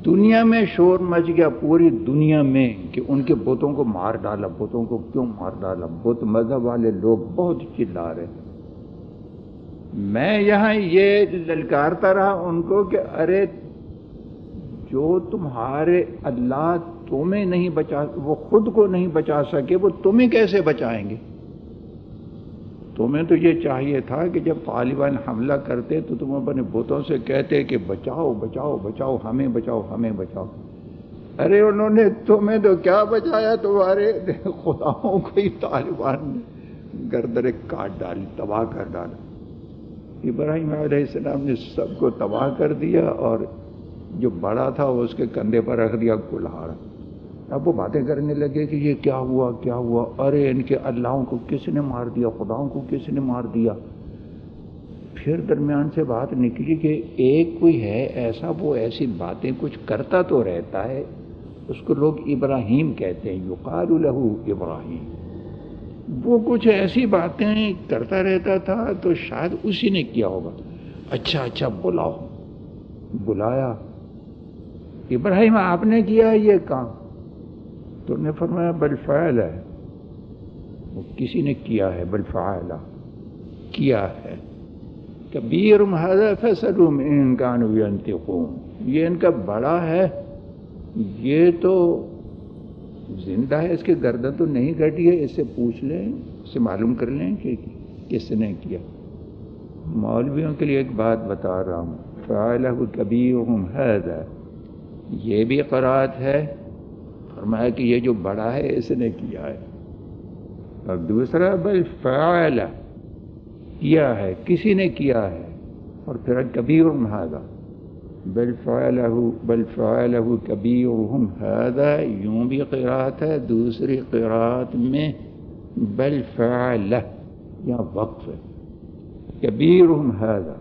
دنیا میں شور مچ گیا، پوری دنیا میں کہ ان کے بتوں کو مار ڈالا، بتوں کو کیوں مار ڈالا؟ بت مذہب والے لوگ بہت چلا رہے۔ میں یہاں یہ للکارتا رہا ان کو کہ ارے جو تمہارے اللہ تمہیں نہیں بچا، وہ خود کو نہیں بچا سکے، وہ تمہیں کیسے بچائیں گے؟ تمہیں تو یہ چاہیے تھا کہ جب طالبان حملہ کرتے تو تم اپنے بتوں سے کہتے کہ بچاؤ بچاؤ بچاؤ، ہمیں بچاؤ ہمیں بچاؤ۔ ارے انہوں نے تمہیں تو کیا بچایا تمہارے؟ خداؤں کو ہی طالبان نے گردرے کاٹ ڈالی، تباہ کر ڈالا۔ ابراہیم علیہ السلام نے سب کو تباہ کر دیا اور جو بڑا تھا وہ اس کے کندھے پر رکھ دیا کلہاڑ۔ اب وہ باتیں کرنے لگے کہ یہ کیا ہوا کیا ہوا؟ ارے، ان کے اللہوں کو کس نے مار دیا؟ خداؤں کو کس نے مار دیا؟ پھر درمیان سے بات نکلی کہ ایک کوئی ہے، ایسا وہ ایسی باتیں کچھ کرتا تو رہتا ہے۔ اس کو لوگ ابراہیم کہتے ہیں، یقال لہو ابراہیم۔ وہ کچھ ایسی باتیں کرتا رہتا تھا تو شاید اسی نے کیا ہوگا۔ اچھا اچھا بلاؤ۔ بلایا۔ ابراہیم، آپ نے کیا یہ کام؟ تو نے فرمایا بلفعل ہے۔ وہ کسی نے کیا ہے؟ بلفعلہ کیا ہے؟ کبیر فیصلوم ان کا یہ ان کا بڑا ہے۔ یہ تو زندہ ہے، اس کی گردن تو نہیں کٹی ہے، اس سے پوچھ لیں، اس سے معلوم کر لیں کہ کس نے کیا۔ مولویوں کے لیے ایک بات بتا رہا ہوں۔ فعلہ کبیرہم حیدہ یہ بھی قرآت ہے۔ فرمایا کہ یہ جو بڑا ہے، اس نے کیا ہے۔ اور دوسرا، بل فعلہ کیا ہے؟ کسی نے کیا ہے؟ اور پھر کبیر حیدہ بل فعلہ بل فعلہ کبیرہم حیدہ یوں بھی قرآت ہے، دوسری قرآت میں بل فعلہ یا وقف. ہے کبیرہم حیدہ